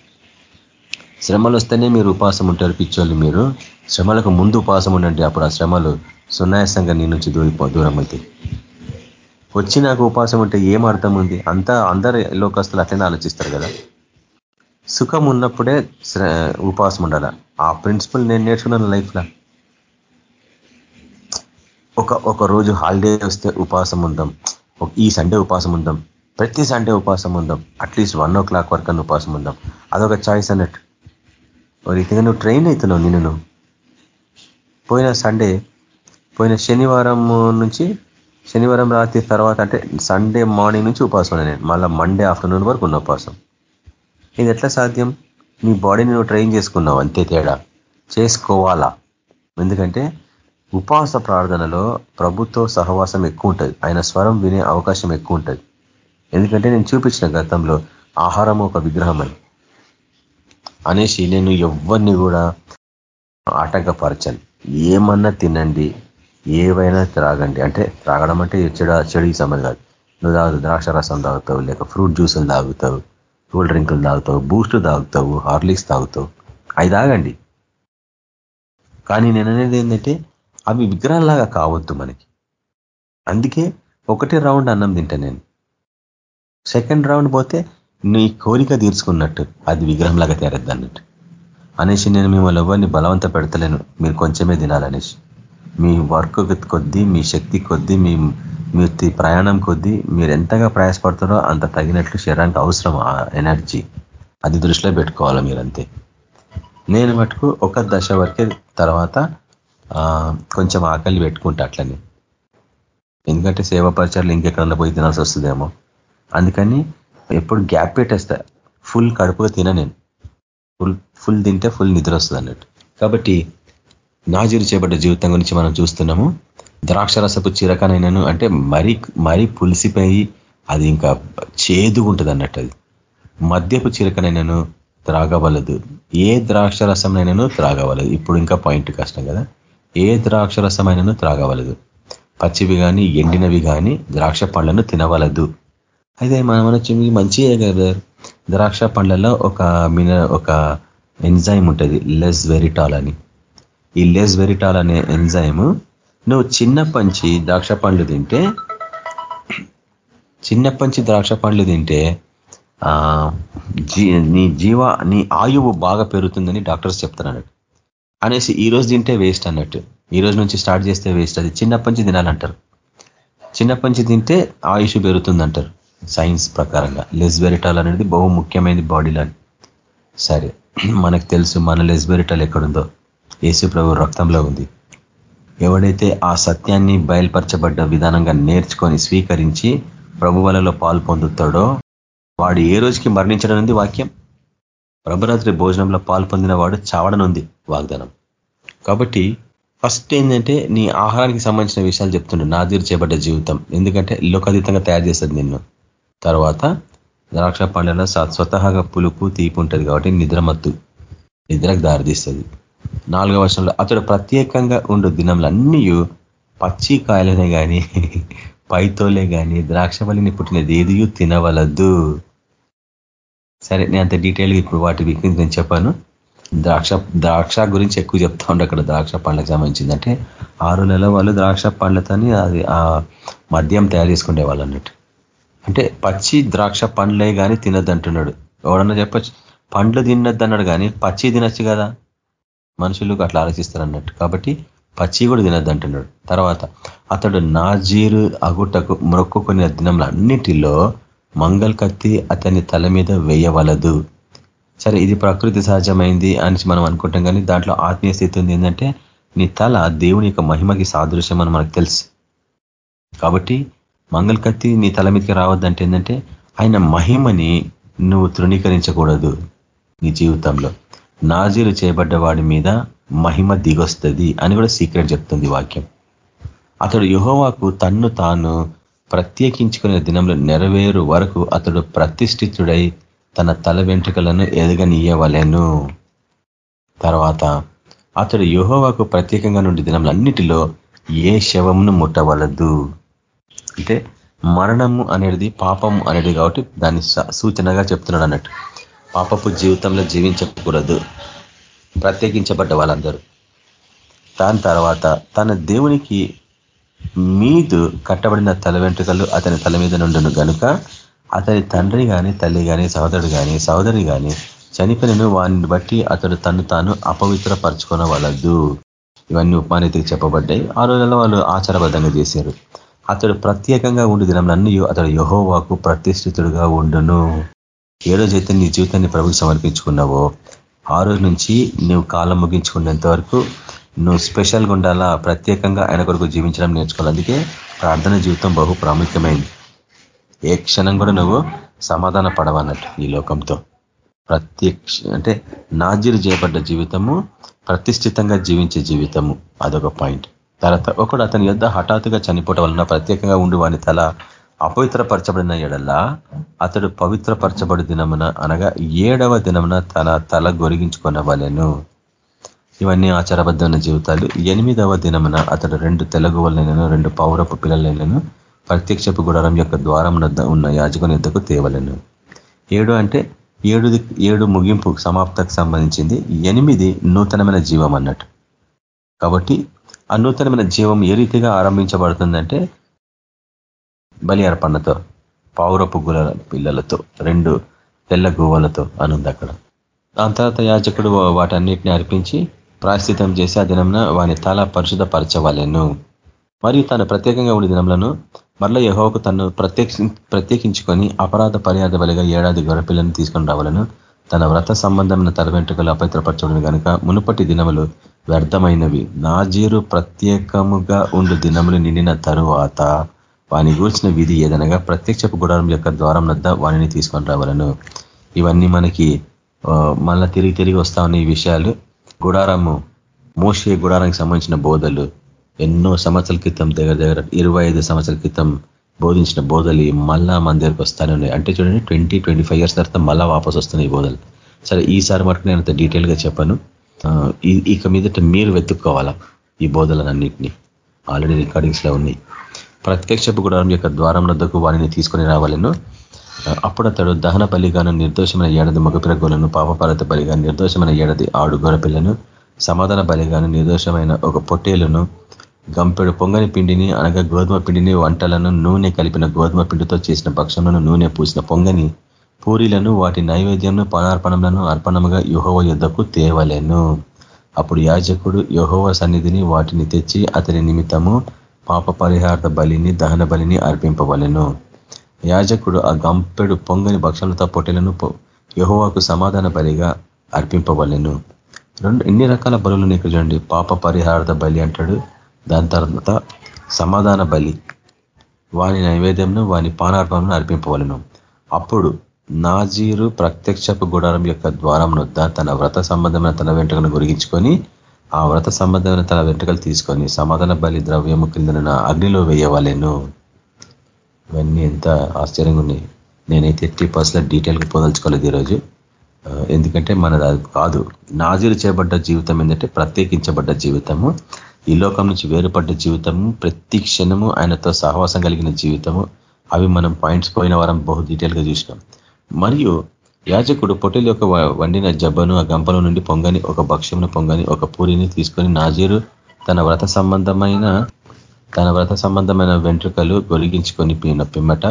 శ్రమలు వస్తేనే మీరు ఉపాసం ఉంటారు పిచ్చోళ్ళు మీరు. శ్రమలకు ముందు ఉపాసం ఉండండి. అప్పుడు ఆ శ్రమలు సున్నాయాసంగా నీ నుంచి దూరిపో దూరం అవుతాయి వచ్చి నాకు ఉపాసం ఉంటే ఏం అర్థం ఉంది? అంతా అందరు లోకస్తులు అట్లనే ఆలోచిస్తారు కదా. సుఖం ఉన్నప్పుడే ఉపాసం ఉండాల? ఆ ప్రిన్సిపల్ నేను నేర్చుకున్నాను లైఫ్లో. ఒక ఒక రోజు హాలిడే వస్తే ఉపాసం ఉందాం. ఈ సండే ఉపాసం ఉందాం. ప్రతి సండే ఉపాసం ఉందాం. అట్లీస్ట్ వన్ ఓ క్లాక్ వరకు ఉపాసం ఉందాం. అదొక చాయిస్ అన్నట్టు. రీతిగా నువ్వు ట్రైన్ అవుతున్నావు నిన్ను పోయిన సండే పోయిన శనివారం నుంచి శనివారం రాత్రి తర్వాత అంటే సండే మార్నింగ్ నుంచి ఉపాసం నేను. మళ్ళీ మండే ఆఫ్టర్నూన్ వరకు ఉన్న ఉపాసం ఇది ఎట్లా సాధ్యం? నీ బాడీని నువ్వు ట్రైన్ చేసుకున్నావు. అంతే తేడా. చేసుకోవాలా. ఎందుకంటే ఉపవాస ప్రార్థనలో ప్రభుత్వ సహవాసం ఎక్కువ ఉంటుంది. ఆయన స్వరం వినే అవకాశం ఎక్కువ ఉంటుంది. ఎందుకంటే నేను చూపించిన గతంలో ఆహారం ఒక విగ్రహం అని. అనేసి నేను ఎవరిని కూడా ఆటంకపరచను. ఏమన్నా తినండి ఏవైనా త్రాగండి. అంటే త్రాగడం అంటే చెడ చెడుకి సంబంధం కాదు. నువ్వు తాగు ద్రాక్ష రసం తాగుతావు లేక ఫ్రూట్ జ్యూసులు తాగుతావు కూల్ డ్రింకులు తాగుతావు బూస్ట్ తాగుతావు హార్లిక్స్ తాగుతావు. అవి తాగండి. కానీ నేను అనేది ఏంటంటే అవి విగ్రహాలాగా కావద్దు మనకి. అందుకే ఒకటే రౌండ్ అన్నం తింటా నేను. సెకండ్ రౌండ్ పోతే నీ కోరిక తీర్చుకున్నట్టు అది విగ్రహంలాగా తయారద్దు అన్నట్టు. అనేసి నేను మిమ్మల్ని ఎవరిని బలవంత పెడతలేను. మీరు కొంచెమే తినాలనేసి మీ వర్క్ కొద్దీ మీ శక్తి కొద్దీ మీ మీ ప్రయాణం కొద్దీ మీరు ఎంతగా ప్రయాసపడతారో అంత తగినట్లు శరీరానికి అవసరం ఆ ఎనర్జీ. అది దృష్టిలో పెట్టుకోవాలి మీరంతే. నేను మటుకు ఒక దశ వరకే తర్వాత కొంచెం ఆకలి పెట్టుకుంటా అట్లని. ఎందుకంటే సేవా పరిచయాలు ఇంకెక్కడన్నా పోయి తినాల్సి వస్తుందేమో. అందుకని ఎప్పుడు గ్యాప్ పెట్టేస్తా. ఫుల్ కడుపుగా తిన నేను. ఫుల్ ఫుల్ తింటే ఫుల్ నిద్ర వస్తుంది అన్నట్టు. కాబట్టి నాజీరు చేపడ్డ జీవితం గురించి మనం చూస్తున్నాము. ద్రాక్షరసపు చిరకనైనాను అంటే మరీ మరీ పులిసిపోయి అది ఇంకా చేదుగా ఉంటుంది అన్నట్టు అది. మద్యపు చిరకనైనాను త్రాగవలదు. ఏ ద్రాక్ష త్రాగవలదు. ఇప్పుడు ఇంకా పాయింట్ కష్టం కదా. ఏ ద్రాక్షరసమైనను త్రాగవలదు. పచ్చివి కానీ ఎండినవి కానీ ద్రాక్ష పండ్లను తినవలదు. అయితే మనం అనొచ్చు మంచియే కదా. ద్రాక్ష పండ్లలో ఒక మిన ఒక ఎంజైమ్ ఉంటుంది లెస్ వెరిటాల్ అని. ఈ లెస్ వెరిటాల్ అనే ఎంజైమ్ నువ్వు చిన్న పంచి ద్రాక్ష పండ్లు తింటే చిన్న పంచి ద్రాక్ష పండ్లు తింటే నీ జీవ నీ ఆయువు బాగా పెరుగుతుందని డాక్టర్స్ చెప్తున్నారు. అనేసి ఈ రోజు తింటే వేస్ట్ అన్నట్టు. ఈ రోజు నుంచి స్టార్ట్ చేస్తే వేస్ట్ అది చిన్నప్పటి నుంచి తినాలంటారు. చిన్నప్పటి నుంచి తింటే ఆయుష్ పెరుగుతుందంటారు. సైన్స్ ప్రకారంగా. లెస్బెరిటాల్ అనేది బహు ముఖ్యమైనది బాడీలో సరే. మనకు తెలుసు మన లెస్బెరిటాల్ ఎక్కడుందో. యేసు ప్రభు రక్తంలో ఉంది. ఎవడైతే ఆ సత్యాన్ని బయలుపరచబడ్డ విధానంగా నేర్చుకొని స్వీకరించి ప్రభువలలో పాలు పొందుతాడో వాడు ఏ రోజుకి మరణించడం వాక్యం. ప్రభరాత్రి భోజనంలో పాలు పొందిన వాడు చావడనుంది వాగ్దానం. కాబట్టి ఫస్ట్ ఏంటంటే నీ ఆహారానికి సంబంధించిన విషయాలు చెప్తుండే. నాదీరు చేపడ్డ జీవితం. ఎందుకంటే లోకాతీతంగా తయారు చేస్తుంది నిన్ను. తర్వాత ద్రాక్ష పండ్లలో స్వతహాగా పులుపు తీపి ఉంటుంది కాబట్టి నిద్రమత్తు నిద్రకు దారితీస్తుంది. నాలుగవ వర్షంలో అతడు ప్రత్యేకంగా ఉండు దినంలన్నీ పచ్చి కాయలనే కానీ పైతోలే కానీ ద్రాక్షవల్లిని పుట్టినది ఏదియూ తినవలద్దు సరే నేను అంత డీటెయిల్గా ఇప్పుడు వాటి గురించి నేను చెప్పాను. ద్రాక్ష ద్రాక్ష గురించి ఎక్కువ చెప్తా ఉండే అక్కడ ద్రాక్ష పండ్లకు సంబంధించిందంటే ఆరు నెలల వాళ్ళు ద్రాక్ష పండ్లతోని అది ఆ మద్యం తయారు చేసుకునే వాళ్ళు అన్నట్టు. అంటే పచ్చి ద్రాక్ష పండ్లే కానీ తినద్దంటున్నాడు. ఎవడన్నా చెప్పచ్చు? పండ్లు తినద్దు అన్నాడు కానీ పచ్చి తినచ్చు కదా. మనుషులు అట్లా ఆలోచిస్తారు అన్నట్టు. కాబట్టి పచ్చి కూడా తినద్దు అంటున్నాడు తర్వాత అతడు నాజీరు అగుటకు మొక్కుకునే అన్నిటిలో మంగళ కత్తి అతని తల మీద వేయవలదు. సరే ఇది ప్రకృతి సహజమైంది అని మనం అనుకుంటాం కానీ దాంట్లో ఆత్మీయ స్థితి ఉంది ఏంటంటే నీ తల దేవుని యొక్క మహిమకి సాదృశ్యం అని మనకు తెలుసు. కాబట్టి మంగళ కత్తి నీ తల మీదకి రావద్దంటే ఏంటంటే ఆయన మహిమని నువ్వు తృణీకరించకూడదు నీ జీవితంలో. నాజీలు చేయబడ్డ వాడి మీద మహిమ దిగొస్తుంది అని కూడా సీక్రెట్ చెప్తుంది వాక్యం. అతడు యుహోవాకు తన్ను తాను ప్రత్యేకించుకునే దినంలో నెరవేరు వరకు అతడు ప్రతిష్ఠితుడై తన తల వెంట్రుకలను ఎదగనీయవలెను. తర్వాత అతడు యుహోవాకు ప్రత్యేకంగా నుండి దినంలన్నిటిలో ఏ శవమును ముట్టవలదు. అంటే మరణము అనేది పాపం అనేది కాబట్టి దాన్ని సూచనగా చెప్తున్నాడు అన్నట్టు. పాపపు జీవితంలో జీవించకూడదు. ప్రత్యేకించబడ్డ వాళ్ళందరూ. దాని తర్వాత తన దేవునికి మీదు కట్టబడిన తల వెంట్రుకలు అతని తల మీద నుండును గనుక అతని తండ్రి కానీ తల్లి కానీ సహోదరుడు కానీ సహోదరి కానీ చనిపోయినను వాడిని బట్టి అతడు తను తాను అపవిత్రపరచుకోనవలదు. ఇవన్నీ ఉపమానీతికి చెప్పబడ్డాయి. ఆ రోజుల్లో వాళ్ళు ఆచారబద్ధంగా చేశారు. అతడు ప్రత్యేకంగా ఉండి దినంలన్నీ అతడు యహోవాకు ప్రతిష్ఠితుడుగా ఉండును. ఏ రోజైతే నీ జీవితాన్ని ప్రభుకి సమర్పించుకున్నావో ఆ రోజు నుంచి నువ్వు కాలం ముగించుకునేంత వరకు నువ్వు స్పెషల్గా ఉండాలా? ప్రత్యేకంగా ఆయన కొరకు జీవించడం నేర్చుకోవాలి. అందుకే ప్రార్థన జీవితం బహు ప్రాముఖ్యమైంది. ఏ క్షణం కూడా నువ్వు సమాధాన పడవన్నట్టు ఈ లోకంతో. ప్రత్యక్ష అంటే నాజీరు చేయబడ్డ జీవితము ప్రతిష్ఠితంగా జీవించే జీవితము. అదొక పాయింట్. తర్వాత ఒకడు అతని యొద్ హఠాత్తుగా చనిపోవటం వలన ప్రత్యేకంగా ఉండి వాని తల అపవిత్రపరచబడిన ఎడల్లా అతడు పవిత్రపరచబడి దినమున అనగా ఏడవ దినమున తన తల గొరిగించుకునవలెను. ఇవన్నీ ఆచారబద్ధమైన జీవితాలు. ఎనిమిదవ దినమున అతడు రెండు తెలుగువలనైనా రెండు పౌరపు పిల్లలైనను ప్రత్యక్షపు గుడారం యొక్క ద్వారం ఉన్న యాజకుని ఎద్దకు తేవలను. ఏడు అంటే ఏడు ఏడు ముగింపు సమాప్తకు సంబంధించింది. ఎనిమిది నూతనమైన జీవం అన్నట్టు. కాబట్టి ఆ నూతనమైన జీవం ఏ రీతిగా ఆరంభించబడుతుందంటే బలి అర్పణతో పౌరపు గుల పిల్లలతో రెండు తెల్ల గువ్వలతో అనుంది అక్కడ. దాని తర్వాత యాజకుడు వాటన్నిటిని అర్పించి ప్రాయశ్చితం చేసి ఆ దినంన వాని తల పరిశుద్ధపరచవలను మరియు తను ప్రత్యేకంగా ఉండే దినంలను మరలా యహోకు తను ప్రత్యేక్ష ప్రత్యేకించుకొని అపరాధ పరిహార బలిగా ఏడాది గొర్రెపిల్లను తీసుకొని రావాలను. తన వ్రత సంబంధమైన తల వెంట్రుకలు అపవిత్రపరచడం కనుక మునుపటి దినములు వ్యర్థమైనవి. నాజీరు ప్రత్యేకముగా ఉండు దినములు నిండిన తరువాత వాని గూర్చిన విధి ఏదనగా ప్రత్యక్షపు గుడారం యొక్క ద్వారం వద్ద వాణిని తీసుకొని రావాలను. ఇవన్నీ మనకి మళ్ళా తిరిగి తిరిగి వస్తా ఉన్న ఈ విషయాలు. గుడారము మోషే గుడారానికి సంబంధించిన బోధలు ఎన్నో సంవత్సరాల క్రితం దగ్గర దగ్గర ఇరవై సంవత్సరాల క్రితం బోధించిన బోధలు మళ్ళా మన దగ్గరకు వస్తానే ఉన్నాయి. అంటే చూడండి ట్వంటీ ట్వంటీ ఫైవ్ ఇయర్స్ తర్వాత మళ్ళా వాపస్ వస్తున్నాయి ఈ బోధలు. సరే ఈసారి మటుకు నేను అంత డీటెయిల్గా చెప్పాను. ఇక మీదట మీరు వెతుక్కోవాలా ఈ బోధలన్నింటినీ ఆల్రెడీ రికార్డింగ్స్లో ఉన్నాయి. ప్రత్యక్షపు గుడారం యొక్క ద్వారం వద్దకు వారిని తీసుకొని రావాలను అప్పుడు అతడు దహన బలిగాను నిర్దోషమైన ఏడాది మగపిరగోలను పాపపాలత బలిగా నిర్దోషమైన ఏడాది ఆడు గొరపిల్లను సమాధాన బలిగాను నిర్దోషమైన ఒక పొట్టేలను గంపెడు పొంగని పిండిని అనగా గోధుమ పిండిని వంటలను నూనె కలిపిన గోధుమ పిండితో చేసిన భక్షణను నూనె పూసిన పొంగని పూరీలను వాటి నైవేద్యంను పనార్పణములను అర్పణముగా యుహోవ యుద్ధకు తేవలేను. అప్పుడు యాజకుడు యహోవ సన్నిధిని వాటిని తెచ్చి అతని నిమిత్తము పాప పరిహార్థ బలిని దహన బలిని అర్పింపవలెను. యాజకుడు ఆ గంపెడు పొంగని భక్షణలతో పొట్టెలను యహోవాకు సమాధాన బలిగా అర్పింపవలెను. రెండు ఎన్ని రకాల బలులు నీకు చూడండి. పాప పరిహారద బలి అంటాడు. దాని తర్వాత సమాధాన బలి. వాని నైవేద్యంను వాని పానార్పణను అర్పింపవలను. అప్పుడు నాజీరు ప్రత్యక్షపు గుడారం యొక్క ద్వారం నొద్ద తన వ్రత సంబంధమైన తన వెంట్రుకను గురిగించుకొని ఆ వ్రత సంబంధమైన తన వెంట్రుకలు తీసుకొని సమాధాన బలి ద్రవ్యము కిందన అగ్నిలో వేయవలేను. ఇవన్నీ ఎంత ఆశ్చర్యంగా ఉన్నాయి. నేనైతే ఎట్టి పర్సనల్ డీటెయిల్గా పోదలుచుకోలేదు ఈరోజు. ఎందుకంటే మనది కాదు. నాజీరు చేయబడ్డ జీవితం ఏంటంటే ప్రత్యేకించబడ్డ జీవితము. ఈ లోకం నుంచి వేరుపడ్డ జీవితము. ప్రతి క్షణము ఆయనతో సహవాసం కలిగిన జీవితము. అవి మనం పాయింట్స్ పోయిన వారం బహు డీటెయిల్గా చూసినాం. మరియు యాజకుడు పొట్టెల యొక్క వండిన జబ్బను ఆ గంపల నుండి పొంగని ఒక భక్ష్యమును పొంగని ఒక పూరిని తీసుకొని నాజీరు తన వ్రత సంబంధమైన తన వ్రత సంబంధమైన వెంట్రుకలు గొలిగించుకొని పిమ్మట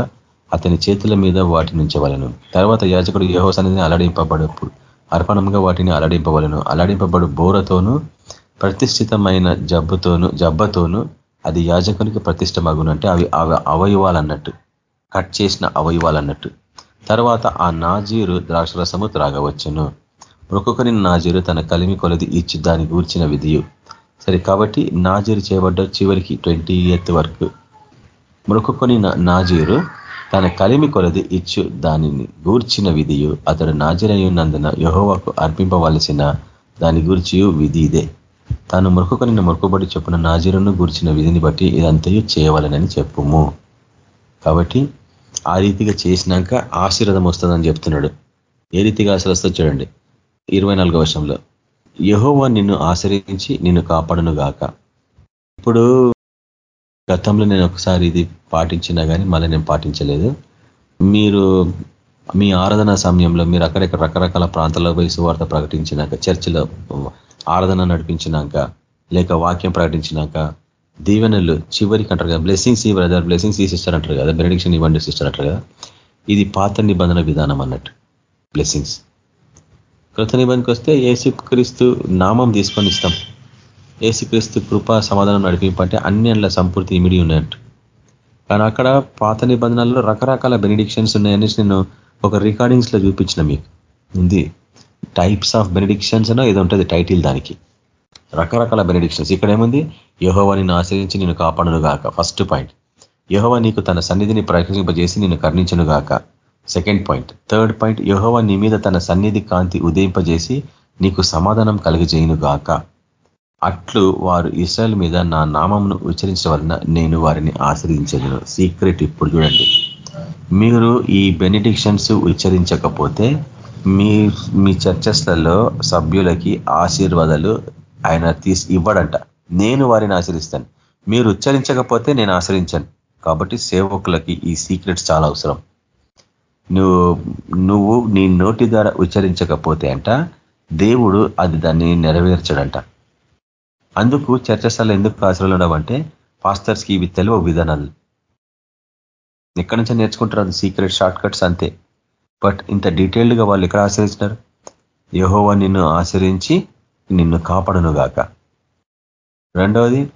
అతని చేతుల మీద వాటి నుంచవలను. తర్వాత యాజకుడు యహోస్ అనేది అలడింపబడప్పుడు అర్పణంగా వాటిని అలడింపవలను అలడింపబడు బోరతోనూ ప్రతిష్ఠితమైన జబ్బుతోను జబ్బతోను అది యాజకునికి ప్రతిష్ట మగునంటే అవి అవయవాలన్నట్టు. కట్ చేసిన అవయవాలన్నట్టు. తర్వాత ఆ నాజీరు ద్రాక్షరసము త్రాగవచ్చును. ఒక్కొక్కరి నాజీరు తన కలిమి కొలది ఇచ్చి దాని గూర్చిన విధియు. సరే కాబట్టి నాజీరు చేయబడ్డ చివరికి ట్వంటీ ఎయిత్ వరకు మరొకని నాజీరు తన కలిమి కొలది ఇచ్చు దానిని గూర్చిన విధియు అతడు నాజీరయ్యున్నందున యహోవాకు అర్పింపవలసిన దాని గురించి విధి ఇదే తాను మొక్కుకొని మురుకుబడి చెప్పిన నాజీరును గూర్చిన విధిని బట్టి ఇదంతయు చేయవలనని చెప్పుము. కాబట్టి ఆ రీతిగా చేసినాక ఆశీర్వదం వస్తుందని చెప్తున్నాడు. ఏ రీతిగా ఆశీర్వస్తుంది చూడండి. ఇరవై నాలుగో వర్షంలో యహోవా నిన్ను ఆశ్రయించి నిన్ను కాపాడును గాక ఇప్పుడు గతంలో నేను ఒకసారి ఇది పాటించినా కానీ మళ్ళీ నేను పాటించలేదు. మీరు మీ ఆరాధన సమయంలో మీరు అక్కడెక్కడ రకరకాల ప్రాంతాల్లో పోయి సువార్త ప్రకటించినాక చర్చిలో ఆరాధన నడిపించినాక లేక వాక్యం ప్రకటించినాక దీవెనలు చివరికి అంటారు కదా బ్లెస్సింగ్స్ ఈ బ్రదర్ బ్లెస్సింగ్స్ ఈ సిస్టర్ అంటారు కదా బెనడిక్షన్ ఇవ్వండి సిస్టర్ అంటారు కదా. ఇది పాత నిబంధన విధానం అన్నట్టు బ్లెస్సింగ్స్ కృత నిబంధనకి వస్తే ఏసుక్రీస్తు నామం తీసుకొని ఇస్తాం. ఏసుక్రీస్తు కృప సమాధానం నడిపింపంటే అన్ని అండ్ల సంపూర్తి ఇమిడి ఉన్నట్టు. కానీ అక్కడ పాత నిబంధనల్లో రకరకాల బెనిడిక్షన్స్ ఉన్నాయనేసి నేను ఒక రికార్డింగ్స్లో చూపించిన మీకు. ఉంది. టైప్స్ ఆఫ్ బెనిడిక్షన్స్ అనో ఏదో ఉంటుంది టైటిల్ దానికి. రకరకాల బెనిడిక్షన్స్. ఇక్కడ ఏముంది? యహోవా నిన్ను ఆశ్రయించి నేను కాపాడును గాక ఫస్ట్ పాయింట్. యహోవా నీకు తన సన్నిధిని ప్రకటింపజేసి నేను కర్ణించను గాక సెకండ్ పాయింట్ థర్డ్ పాయింట్ యహోవ నీ మీద తన సన్నిధి కాంతి ఉదయింపజేసి నీకు సమాధానం కలిగజేయును గాక. అట్లు వారు ఇస్రాయల్ మీద నా నామంను ఉచ్చరించడం వలన నేను వారిని ఆశ్రయించను. సీక్రెట్ ఇప్పుడు చూడండి. మీరు ఈ బెనిడిక్షన్స్ ఉచ్చరించకపోతే మీ మీ చర్చస్లలో సభ్యులకి ఆశీర్వాదాలు ఆయన తీసి ఇవ్వడంట. నేను వారిని ఆశ్రయిస్తాను. మీరు ఉచ్చరించకపోతే నేను ఆశ్రయించాను. కాబట్టి సేవకులకి ఈ సీక్రెట్స్ చాలా అవసరం. నువ్వు నువ్వు నీ నోటి ద్వారా ఉచ్చరించకపోతే అంట దేవుడు అది దాన్ని నెరవేర్చడంట. అందుకు చర్చస్థలు ఎందుకు ఆశ్రయాలు ఉండవంటే పాస్టర్స్కి ఇవి తెలివ విధానాలు. ఎక్కడి నుంచో నేర్చుకుంటారు అది సీక్రెట్ షార్ట్ కట్స్ అంతే. బట్ ఇంత డీటెయిల్డ్గా వాళ్ళు ఎక్కడ ఆశ్రయించినారు? యహోవా నిన్ను ఆశ్రయించి నిన్ను కాపాడును గాక. రెండవది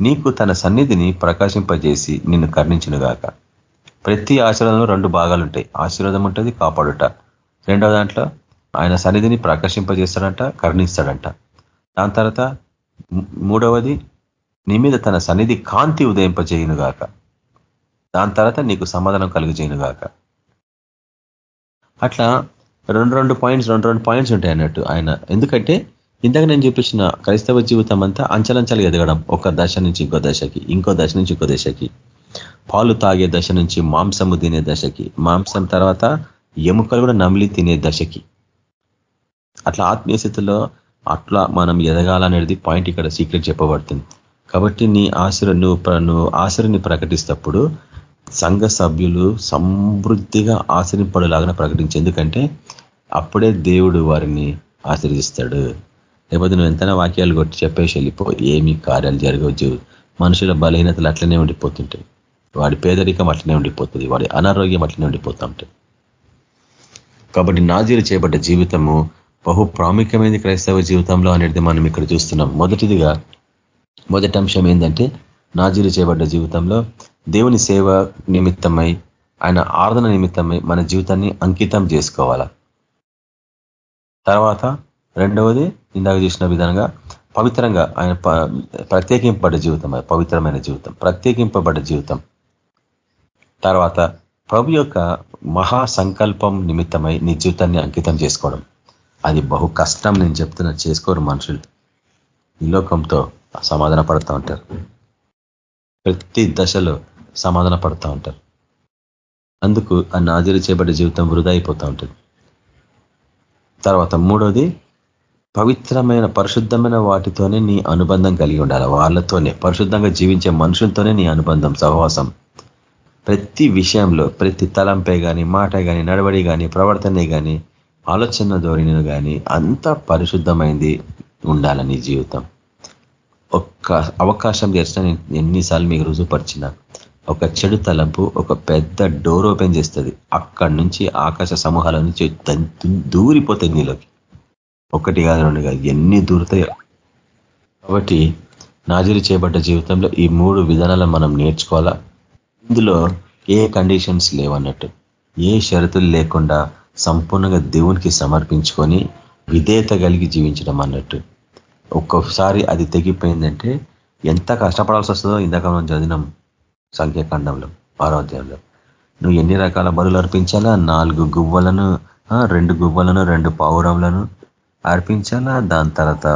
నీకు తన సన్నిధిని ప్రకాశింపజేసి నిన్ను కర్ణించునుగాక ప్రతి ఆశీర్వాదంలో రెండు భాగాలు ఉంటాయి ఆశీర్వాదం ఉంటుంది కాపాడుట. రెండవ దాంట్లో ఆయన సన్నిధిని ప్రకాశింపజేస్తాడంట కరుణిస్తాడంట. దాని తర్వాత మూడవది నీ మీద తన సన్నిధి కాంతి ఉదయింపజేయునుగాక. దాని తర్వాత నీకు సమాధానం కలుగజేయునుగాక. అట్లా రెండు రెండు పాయింట్స్ రెండు రెండు పాయింట్స్ ఉంటాయి అన్నట్టు ఆయన. ఎందుకంటే ఇందాక నేను చూపించిన క్రైస్తవ జీవితం అంతా అంచలంచలు ఎదగడం ఒక దశ నుంచి ఇంకో దశకి ఇంకో దశ నుంచి ఇంకో దశకి. పాలు తాగే దశ నుంచి మాంసము తినే దశకి మాంసం తర్వాత ఎముకలు కూడా నమిలి తినే దశకి. అట్లా ఆత్మీయ స్థితిలో అట్లా మనం ఎదగాలనేది పాయింట్ ఇక్కడ సీక్రెట్ చెప్పబడుతుంది. కాబట్టి నీ ఆశరు నువ్వు నువ్వు ఆశరిని ప్రకటిస్తప్పుడు సంఘ సభ్యులు సమృద్ధిగా ఆశ్రయింపడలాగా ప్రకటించి. ఎందుకంటే అప్పుడే దేవుడు వారిని ఆశ్రయిస్తాడు లేకపోతే నువ్వు ఎంతైనా వాక్యాలు కొట్టి చెప్పేసి వెళ్ళిపో ఏమి కార్యాలు జరగవచ్చు మనుషుల బలహీనతలు అట్లనే ఉండిపోతుంటాయి. వాడి పేదరికం అట్లనే ఉండిపోతుంది వాడి అనారోగ్యం అట్లనే ఉండిపోతూ ఉంటుంది కాబట్టి నాజీరు చేయబడ్డ జీవితము బహు ప్రాముఖ్యమైనది క్రైస్తవ జీవితంలో అనేది మనం ఇక్కడ చూస్తున్నాం. మొదటిదిగా మొదటి అంశం ఏంటంటే నాజీరు చేయబడ్డ జీవితంలో దేవుని సేవ నిమిత్తమై ఆయన ఆరాధన నిమిత్తమై మన జీవితాన్ని అంకితం చేసుకోవాలా? తర్వాత రెండవది ఇందాక చూసిన విధంగా పవిత్రంగా ఆయన ప్రత్యేకింపబడ్డ జీవితం పవిత్రమైన జీవితం ప్రత్యేకింపబడ్డ జీవితం. తర్వాత ప్రభు యొక్క మహా సంకల్పం నిమిత్తమై నీ జీవితాన్ని అంకితం చేసుకోవడం. అది బహు కష్టం నేను చెప్తున్నా చేసుకోరు మనుషులు. ఈ లోకంతో సమాధాన పడుతూ ఉంటారు. ప్రతి దశలో సమాధాన పడుతూ ఉంటారు. అందుకు ఆ నాజీరు చేపట్టే జీవితం వృధా అయిపోతూ ఉంటుంది. తర్వాత మూడోది పవిత్రమైన పరిశుద్ధమైన వాటితోనే నీ అనుబంధం కలిగి ఉండాలి. వాళ్ళతోనే పరిశుద్ధంగా జీవించే మనుషులతోనే నీ అనుబంధం సహవాసం. ప్రతి విషయంలో ప్రతి తలంపై కానీ మాట కానీ నడవడి కానీ ప్రవర్తనే కానీ ఆలోచన ధోరణిను కానీ అంత పరిశుద్ధమైంది ఉండాలని జీవితం. ఒక్క అవకాశం చేసిన ఎన్నిసార్లు మీకు రుజువుపరిచిన ఒక చెడు తలంపు ఒక పెద్ద డోర్ ఓపెన్ చేస్తుంది. అక్కడి నుంచి ఆకాశ సమూహాల నుంచి దూరిపోతాయి నీలోకి. ఒకటి కాదు రెండు కాదు ఎన్ని దూరుతాయో. కాబట్టి నాజీరు చేయబడ్డ జీవితంలో ఈ మూడు విధానాలు మనం నేర్చుకోవాలా? ఇందులో ఏ కండిషన్స్ లేవన్నట్టు ఏ షరతులు లేకుండా సంపూర్ణంగా దేవునికి సమర్పించుకొని విధేయత కలిగి జీవించడం అన్నట్టు. ఒక్కొక్కసారి అది తెగిపోయిందంటే ఎంత కష్టపడాల్సి వస్తుందో ఇందాక మనం చదివినాం సంఖ్యాఖండంలో ఆరోగ్యంలో నువ్వు ఎన్ని రకాల బరులు అర్పించాలా? నాలుగు గువ్వలను రెండు గువ్వలను రెండు పావురంలను అర్పించాలా? దాని తర్వాత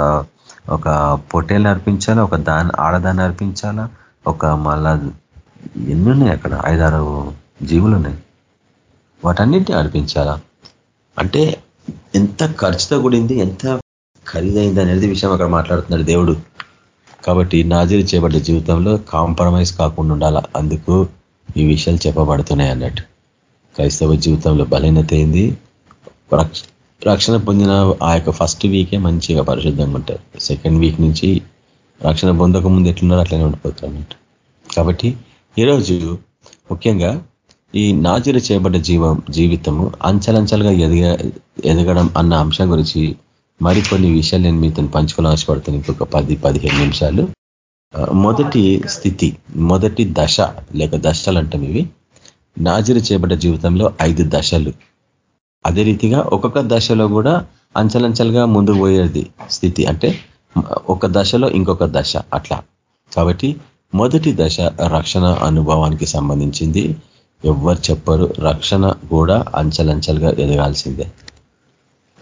ఒక పొట్టేలు అర్పించాలా? ఒక దాని ఆడదాన్ని అర్పించాలా? ఒక మళ్ళా ఎన్ని ఉన్నాయి అక్కడ? ఐదారు జీవులు ఉన్నాయి వాటన్నిటిని అర్పించాలా అంటే ఎంత ఖర్చుతో కూడింది ఎంత ఖరీదైంది అనేది విషయం అక్కడ మాట్లాడుతున్నాడు దేవుడు. కాబట్టి నాజీరు చేయబడ్డ జీవితంలో కాంప్రమైజ్ కాకుండా ఉండాలా? అందుకు ఈ విషయాలు చెప్పబడుతున్నాయి అన్నట్టు. క్రైస్తవ జీవితంలో బలహీనత అయింది రక్షణ పొందిన ఆ యొక్క ఫస్ట్ వీకే మంచిగా పరిశుద్ధంగా ఉంటారు. సెకండ్ వీక్ నుంచి రక్షణ పొందక ముందు ఎట్లున్నారో అట్లనే ఉండిపోతారు అన్నట్టు. కాబట్టి ఈరోజు ముఖ్యంగా ఈ నాజీరు చేయబడ్డ జీవం జీవితము అంచలంచలుగా ఎదగ ఎదగడం అన్న అంశం గురించి మరికొన్ని విషయాలు నేను మీతో పంచుకొని ఆశపడుతాను ఇంకొక పది పదిహేను నిమిషాలు. మొదటి స్థితి మొదటి దశ లేక దశలు అంటాం ఇవి. నాజీరు చేయబడ్డ జీవితంలో ఐదు దశలు. అదే రీతిగా ఒక్కొక్క దశలో కూడా అంచలంచలుగా ముందు పోయేది స్థితి. అంటే ఒక దశలో ఇంకొక దశ అట్లా. కాబట్టి మొదటి దశ రక్షణ అనుభవానికి సంబంధించింది. ఎవరు చెప్పరు రక్షణ కూడా అంచలంచలుగా ఎదగాల్సిందే.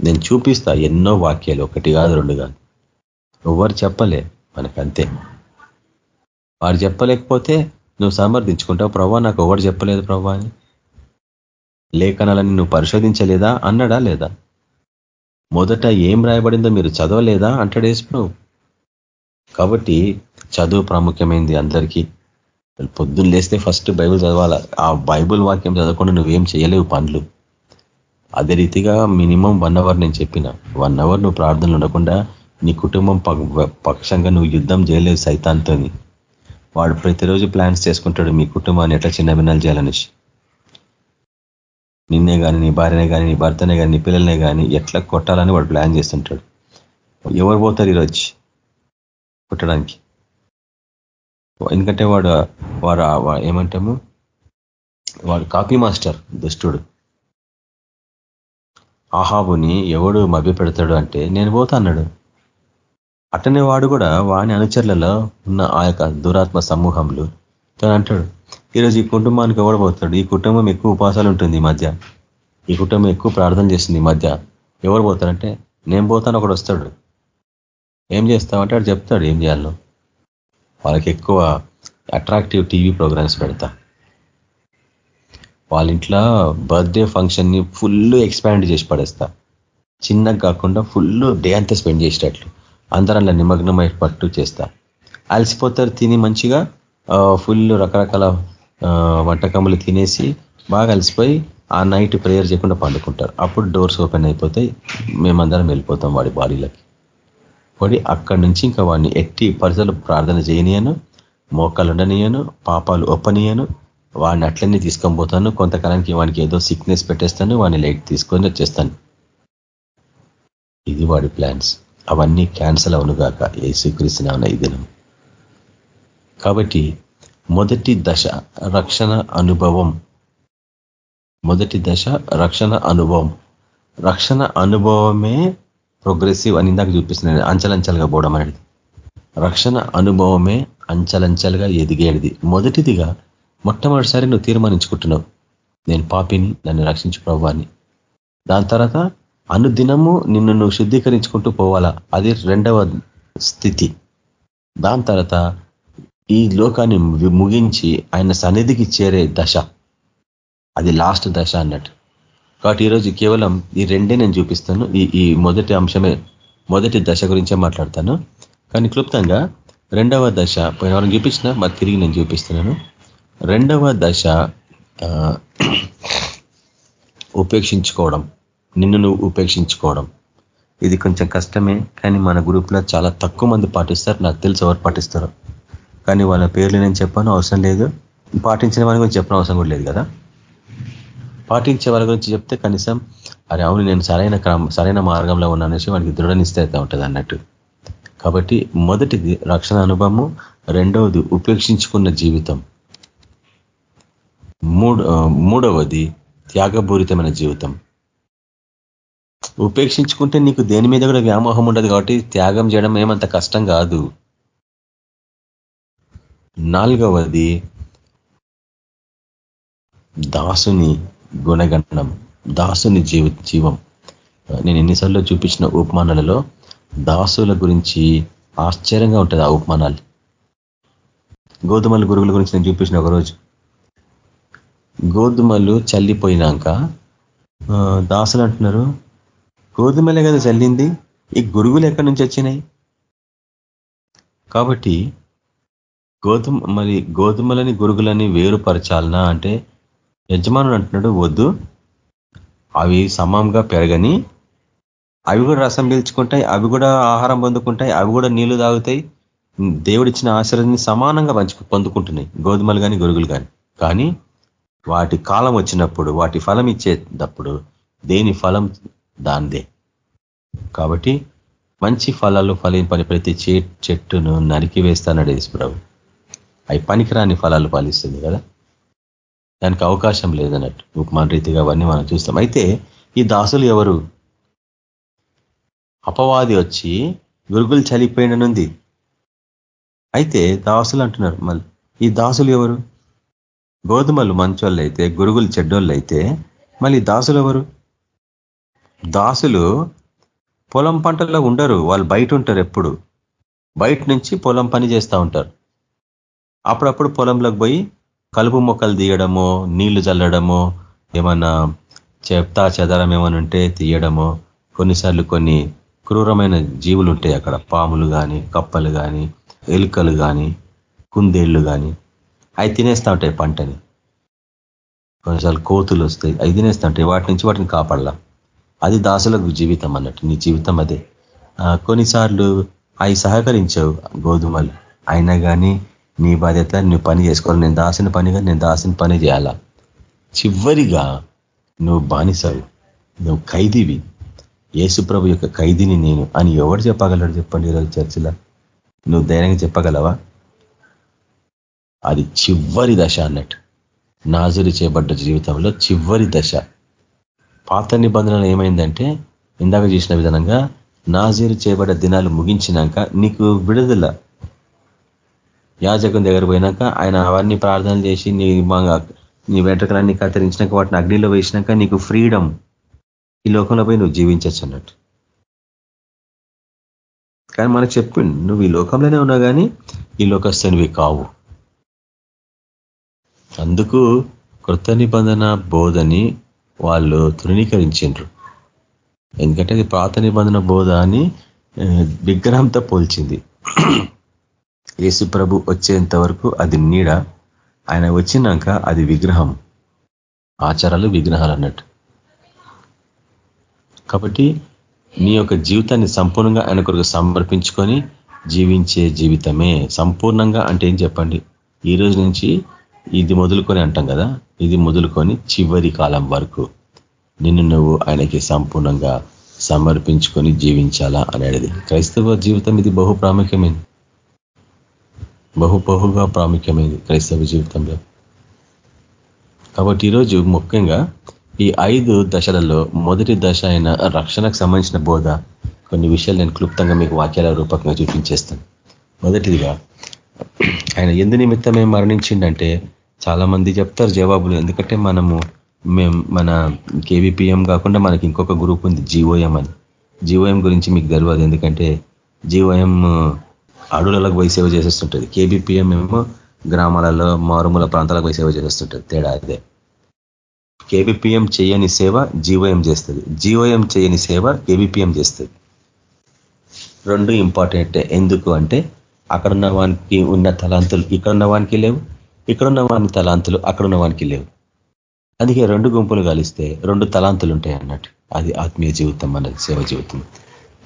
నేను చూపిస్తా ఎన్నో వాక్యాలు ఒకటి కాదు రెండు కాదు. ఎవ్వరు చెప్పలే మనకంతే. వారు చెప్పలేకపోతే నువ్వు సమర్థించుకుంటావు ప్రభా నాకు ఎవరు చెప్పలేదు ప్రభా అని. లేఖనాలని నువ్వు పరిశోధించలేదా అన్నాడా లేదా? మొదట ఏం రాయబడిందో మీరు చదవలేదా అంటాడు వేసుకున్నావు కాబట్టి చదువు ప్రాముఖ్యమైంది అందరికీ. పొద్దున్న లేస్తే ఫస్ట్ బైబుల్ చదవాల? ఆ బైబుల్ వాక్యం చదవకుండా నువ్వేం చేయలేవు పనులు అదే రీతిగా మినిమం వన్ అవర్ నేను చెప్పిన. వన్ అవర్ నువ్వు ప్రార్థనలు ఉండకుండా నీ కుటుంబం పక్షంగా నువ్వు యుద్ధం చేయలేవు సైతాంతో వాడు ప్రతిరోజు ప్లాన్స్ చేసుకుంటాడు మీ కుటుంబాన్ని ఎట్లా చిన్న భిన్నాలు చేయాలనేసి నిన్నే కానీ నీ భార్యనే కానీ నీ భర్తనే కానీ నీ పిల్లలనే కానీ ఎట్లా కొట్టాలని వాడు ప్లాన్ చేస్తుంటాడు. ఎవరు పోతారు ఈరోజు కొట్టడానికి ఎందుకంటే వాడు వాడు ఏమంటాము? వాడు కాపీ మాస్టర్ దుష్టుడు. ఆహాబుని ఎవడు మభ్య పెడతాడు అంటే నేను పోతా అన్నాడు. అట్టనే వాడు కూడా వాని అనుచరులలో ఉన్న ఆ యొక్క దురాత్మ సమూహంలో తను అంటాడు ఈరోజు ఈ కుటుంబానికి ఎవడు పోతాడు? ఈ కుటుంబం ఎక్కువ ఉపాసాలు ఉంటుంది ఈ మధ్య. ఈ కుటుంబం ఎక్కువ ప్రార్థన చేసింది ఈ మధ్య. ఎవరు పోతారంటే నేను పోతాను ఒకడు వస్తాడు. ఏం చేస్తామంటే వాడు చెప్తాడు ఏం చేయాలో? వాళ్ళకి ఎక్కువ అట్రాక్టివ్ టీవీ ప్రోగ్రామ్స్ పెడతా. వాళ్ళ ఇంట్లో బర్త్డే ఫంక్షన్ని ఫుల్ ఎక్స్పాండ్ చేసి పడేస్తా. చిన్నగా కాకుండా ఫుల్ డే అంతా స్పెండ్ చేసేటట్లు. అందరంలో నిమగ్నమై పట్టు చేస్తా. అలసిపోతారు తిని మంచిగా ఫుల్ రకరకాల వంటకములు తినేసి బాగా అలసిపోయి ఆ నైట్ ప్రేయర్ చేయకుండా పండుకుంటారు. అప్పుడు డోర్స్ ఓపెన్ అయిపోతాయి. మేమందరం వెళ్ళిపోతాం వాడి బాడీలకి వాడి అక్కడి నుంచి ఇంకా వాడిని ఎట్టి పరిసలు ప్రార్థన చేయనియను మోకాలు ఉండనియను పాపాలు ఒప్పనీయను వాడిని అట్లనే తీసుకొని పోతాను. కొంతకాలానికి వానికి ఏదో సిక్నెస్ పెట్టేస్తాను వాడిని లైట్ తీసుకొని వచ్చేస్తాను. ఇది వాడి ప్లాన్స్ అవన్నీ క్యాన్సల్ అవునుగాక ఏసుక్రీస్తున్నా ఈ దినం. కాబట్టి మొదటి దశ రక్షణ అనుభవం. మొదటి దశ రక్షణ అనుభవం. రక్షణ అనుభవమే ప్రోగ్రెసివ్ అని ఇందాక చూపిస్తున్నాను. అంచలంచలుగా పోవడం అనేది. రక్షణ అనుభవమే అంచలంచలుగా ఎదిగేది. మొదటిదిగా మొట్టమొదటిసారి నువ్వు తీర్మానించుకుంటున్నావు. నేను పాపిని నన్ను రక్షించు ప్రభాన్ని దాని తర్వాత అనుదినము నిన్ను నువ్వు శుద్ధీకరించుకుంటూ పోవాలా? అది రెండవ స్థితి. దాని తర్వాత ఈ లోకాన్ని ముగించి ఆయన సన్నిధికి చేరే దశ. అది లాస్ట్ దశ అన్నట్టు. కాబట్టి ఈరోజు కేవలం ఈ రెండే నేను చూపిస్తాను. ఈ ఈ మొదటి అంశమే మొదటి దశ గురించే మాట్లాడతాను. కానీ క్లుప్తంగా రెండవ దశ పోయిన వారం చూపించిన మరి తిరిగి నేను చూపిస్తున్నాను. రెండవ దశ ఉపేక్షించుకోవడం నిన్ను నువ్వు ఉపేక్షించుకోవడం. ఇది కొంచెం కష్టమే కానీ మన గ్రూప్లో చాలా తక్కువ మంది పాటిస్తారు. నాకు తెలుసు ఎవరు పాటిస్తారు. కానీ వాళ్ళ పేర్లు నేను చెప్పాను అవసరం లేదు. పాటించిన వారి గురించి చెప్పిన అవసరం కూడా లేదు కదా. పాటించే వాళ్ళ గురించి చెప్తే కనీసం అరే అవును నేను సరైన సరైన మార్గంలో ఉన్నానేసి వాడికి దృఢ నిశ్చయిత ఉంటుంది అన్నట్టు. కాబట్టి మొదటిది రక్షణ అనుభవము రెండవది ఉపేక్షించుకున్న జీవితం. మూడు మూడవది త్యాగపూరితమైన జీవితం. ఉపేక్షించుకుంటే నీకు దేని మీద కూడా వ్యామోహం ఉండదు కాబట్టి త్యాగం చేయడం ఏమంత కష్టం కాదు. నాలుగవది దాసుని గుణగణనం దాసుని జీవ జీవం. నేను ఎన్నిసార్లు చూపించిన ఉపమానాలలో దాసుల గురించి ఆశ్చర్యంగా ఉంటుంది ఆ ఉపమానాలు. గోధుమల గురుగుల గురించి నేను చూపించిన ఒకరోజు. గోధుమలు చల్లిపోయినాక దాసులు అంటున్నారు గోధుమలే కదా చల్లింది? ఈ గురుగులు ఎక్కడి నుంచి వచ్చినాయి? కాబట్టి గోధుమ మరి గోధుమలని గురుగులని వేరుపరచాలనా అంటే యజమానుడు అంటున్నాడు వద్దు. అవి సమంగా పెరగని అవి కూడా రసం పీల్చుకుంటాయి అవి కూడా ఆహారం పొందుకుంటాయి అవి కూడా నీళ్ళు తాగుతాయి. దేవుడిచ్చిన ఆశ్రయాన్ని సమానంగా పంచు పొందుకుంటున్నాయి గోధుమలు కానీ గొరుగులు కానీ కానీ వాటి కాలం వచ్చినప్పుడు వాటి ఫలం ఇచ్చేటప్పుడు దేని ఫలం దాందే కాబట్టి మంచి ఫలాలు ఫలింపని ప్రతి చెట్టును నరికి వేస్తానడేసి ప్రభు. అవి పనికిరాని ఫలాలు ఫలిస్తుంది కదా. దానికి అవకాశం లేదన్నట్టు. ఉపమాన రీతిగా అవన్నీ మనం చూస్తాం. అయితే ఈ దాసులు ఎవరు? అపవాది వచ్చి గురుగులు చలిపోయిననుంది. అయితే దాసులు అంటున్నారు మళ్ళీ. ఈ దాసులు ఎవరు? గోధుమలు మంచోళ్ళు అయితే గురుగులు చెడ్డోళ్ళు అయితే మళ్ళీ దాసులు ఎవరు? దాసులు పొలం పంటల్లో ఉండరు. వాళ్ళు బయట ఉంటారు ఎప్పుడు. బయట నుంచి పొలం పని చేస్తూ ఉంటారు. అప్పుడప్పుడు పొలంలోకి పోయి కలుపు మొక్కలు తీయడమో నీళ్ళు చల్లడమో ఏమన్నా చెప్తా చెదరం ఏమైనా ఉంటే తీయడమో కొన్నిసార్లు కొన్ని క్రూరమైన జీవులు ఉంటాయి అక్కడ. పాములు కానీ కప్పలు కానీ ఎలుకలు కానీ కుందేళ్ళు కానీ అవి తినేస్తూ ఉంటాయి పంటని. కొన్నిసార్లు కోతులు వస్తాయి. అవి తినేస్తూ ఉంటాయి. వాటి నుంచి వాటిని కాపాడలా అది దాసులకు జీవితం అన్నట్టు. నీ జీవితం అదే. కొన్నిసార్లు అవి సహకరించవు గోధుమలు. అయినా కానీ నీ బాధ్యత నువ్వు పని చేసుకోవాలి. నేను దాసిన పనిగా నేను దాసిన పని చేయాలా? చివరిగా నువ్వు బానిసవు. నువ్వు ఖైదీవి. యేసుప్రభు యొక్క ఖైదీని నేను. అని ఎవరు చెప్పగలడు చెప్పండి ఈరోజు చర్చిలో? నువ్వు ధైర్యంగా చెప్పగలవా? అది చివరి దశ అన్నట్టు. నాజరి చేయబడ్డ జీవితంలో చివరి దశ. పాత నిబంధనలు ఏమైందంటే ఇందాక చేసిన విధానంగా నాజీరు చేయబడ్డ దినాలు ముగించినాక నీకు విడుదల యాజకం దగ్గర పోయినాక ఆయన అవన్నీ ప్రార్థన చేసి నీ నీ వెంట్రకలన్నీ కత్తిరించినాక వాటిని అగ్నిలో వేసినాక నీకు ఫ్రీడమ్ ఈ లోకంలో పోయి నువ్వు జీవించచ్చు అన్నట్టు. కానీ మనకు చెప్పిండు నువ్వు ఈ లోకంలోనే ఉన్నావు కానీ ఈ లోకస్తునివి కావు. అందుకు కృత నిబంధన బోధని వాళ్ళు తృణీకరించిండ్రు. ఎందుకంటే అది పాత నిబంధన బోధ అని విగ్రహంతో పోల్చింది. యేసు ప్రభు వచ్చేంత వరకు అది నీడ. ఆయన వచ్చినాక అది విగ్రహం. ఆచారాలు విగ్రహాలు అన్నట్టు. కాబట్టి నీ యొక్క జీవితాన్ని సంపూర్ణంగా ఆయన కొరకు సమర్పించుకొని జీవించే జీవితమే. సంపూర్ణంగా అంటే ఏం చెప్పండి? ఈ రోజు నుంచి ఇది మొదలుకొని అంటాం కదా? ఇది మొదలుకొని చివరి కాలం వరకు నిన్ను నువ్వు ఆయనకి సంపూర్ణంగా సమర్పించుకొని జీవించాలా అనేది. క్రైస్తవ జీవితం ఇది బహు ప్రాముఖ్యమైనది. బహు బహుగా ప్రాముఖ్యమైంది క్రైస్తవ జీవితంలో. కాబట్టి ఈరోజు ముఖ్యంగా ఈ ఐదు దశలలో మొదటి దశ అయిన రక్షణకు సంబంధించిన బోధ కొన్ని విషయాలు నేను క్లుప్తంగా మీకు వాక్యాల రూపకంగా చూపించేస్తాను. మొదటిదిగా ఆయన ఎందు నిమిత్తమే మరణించిండంటే చాలా మంది చెప్తారు జవాబులు ఎందుకంటే మనము మేము మన కేవీపీఎం కాకుండా మనకి ఇంకొక గ్రూప్ ఉంది జీఓఎం అని. జీఓఎం గురించి మీకు తెలియదు ఎందుకంటే జీఓఎం అడవులకు పోయి సేవ చేసేస్తుంటుంది. కేబీపీఎం ఏమో గ్రామాలలో మారుమూల ప్రాంతాలకు పోయి సేవ చేసేస్తుంటుంది. తేడా అదే కేబీపీఎం చేయని సేవ జీఓఎం చేస్తుంది. జీఓఎం చేయని సేవ కేబీపీఎం చేస్తుంది. రెండు ఇంపార్టెంట్. ఎందుకు అంటే అక్కడున్న వానికి ఉన్న తలాంతులు ఇక్కడున్న వానికి లేవు ఇక్కడున్న వాని తలాంతులు అక్కడున్న వానికి లేవు. అందుకే రెండు గుంపులు కలిస్తే రెండు తలాంతులు ఉంటాయి అన్నట్టు. అది ఆత్మీయ జీవితం అన్నది సేవ జీవితం.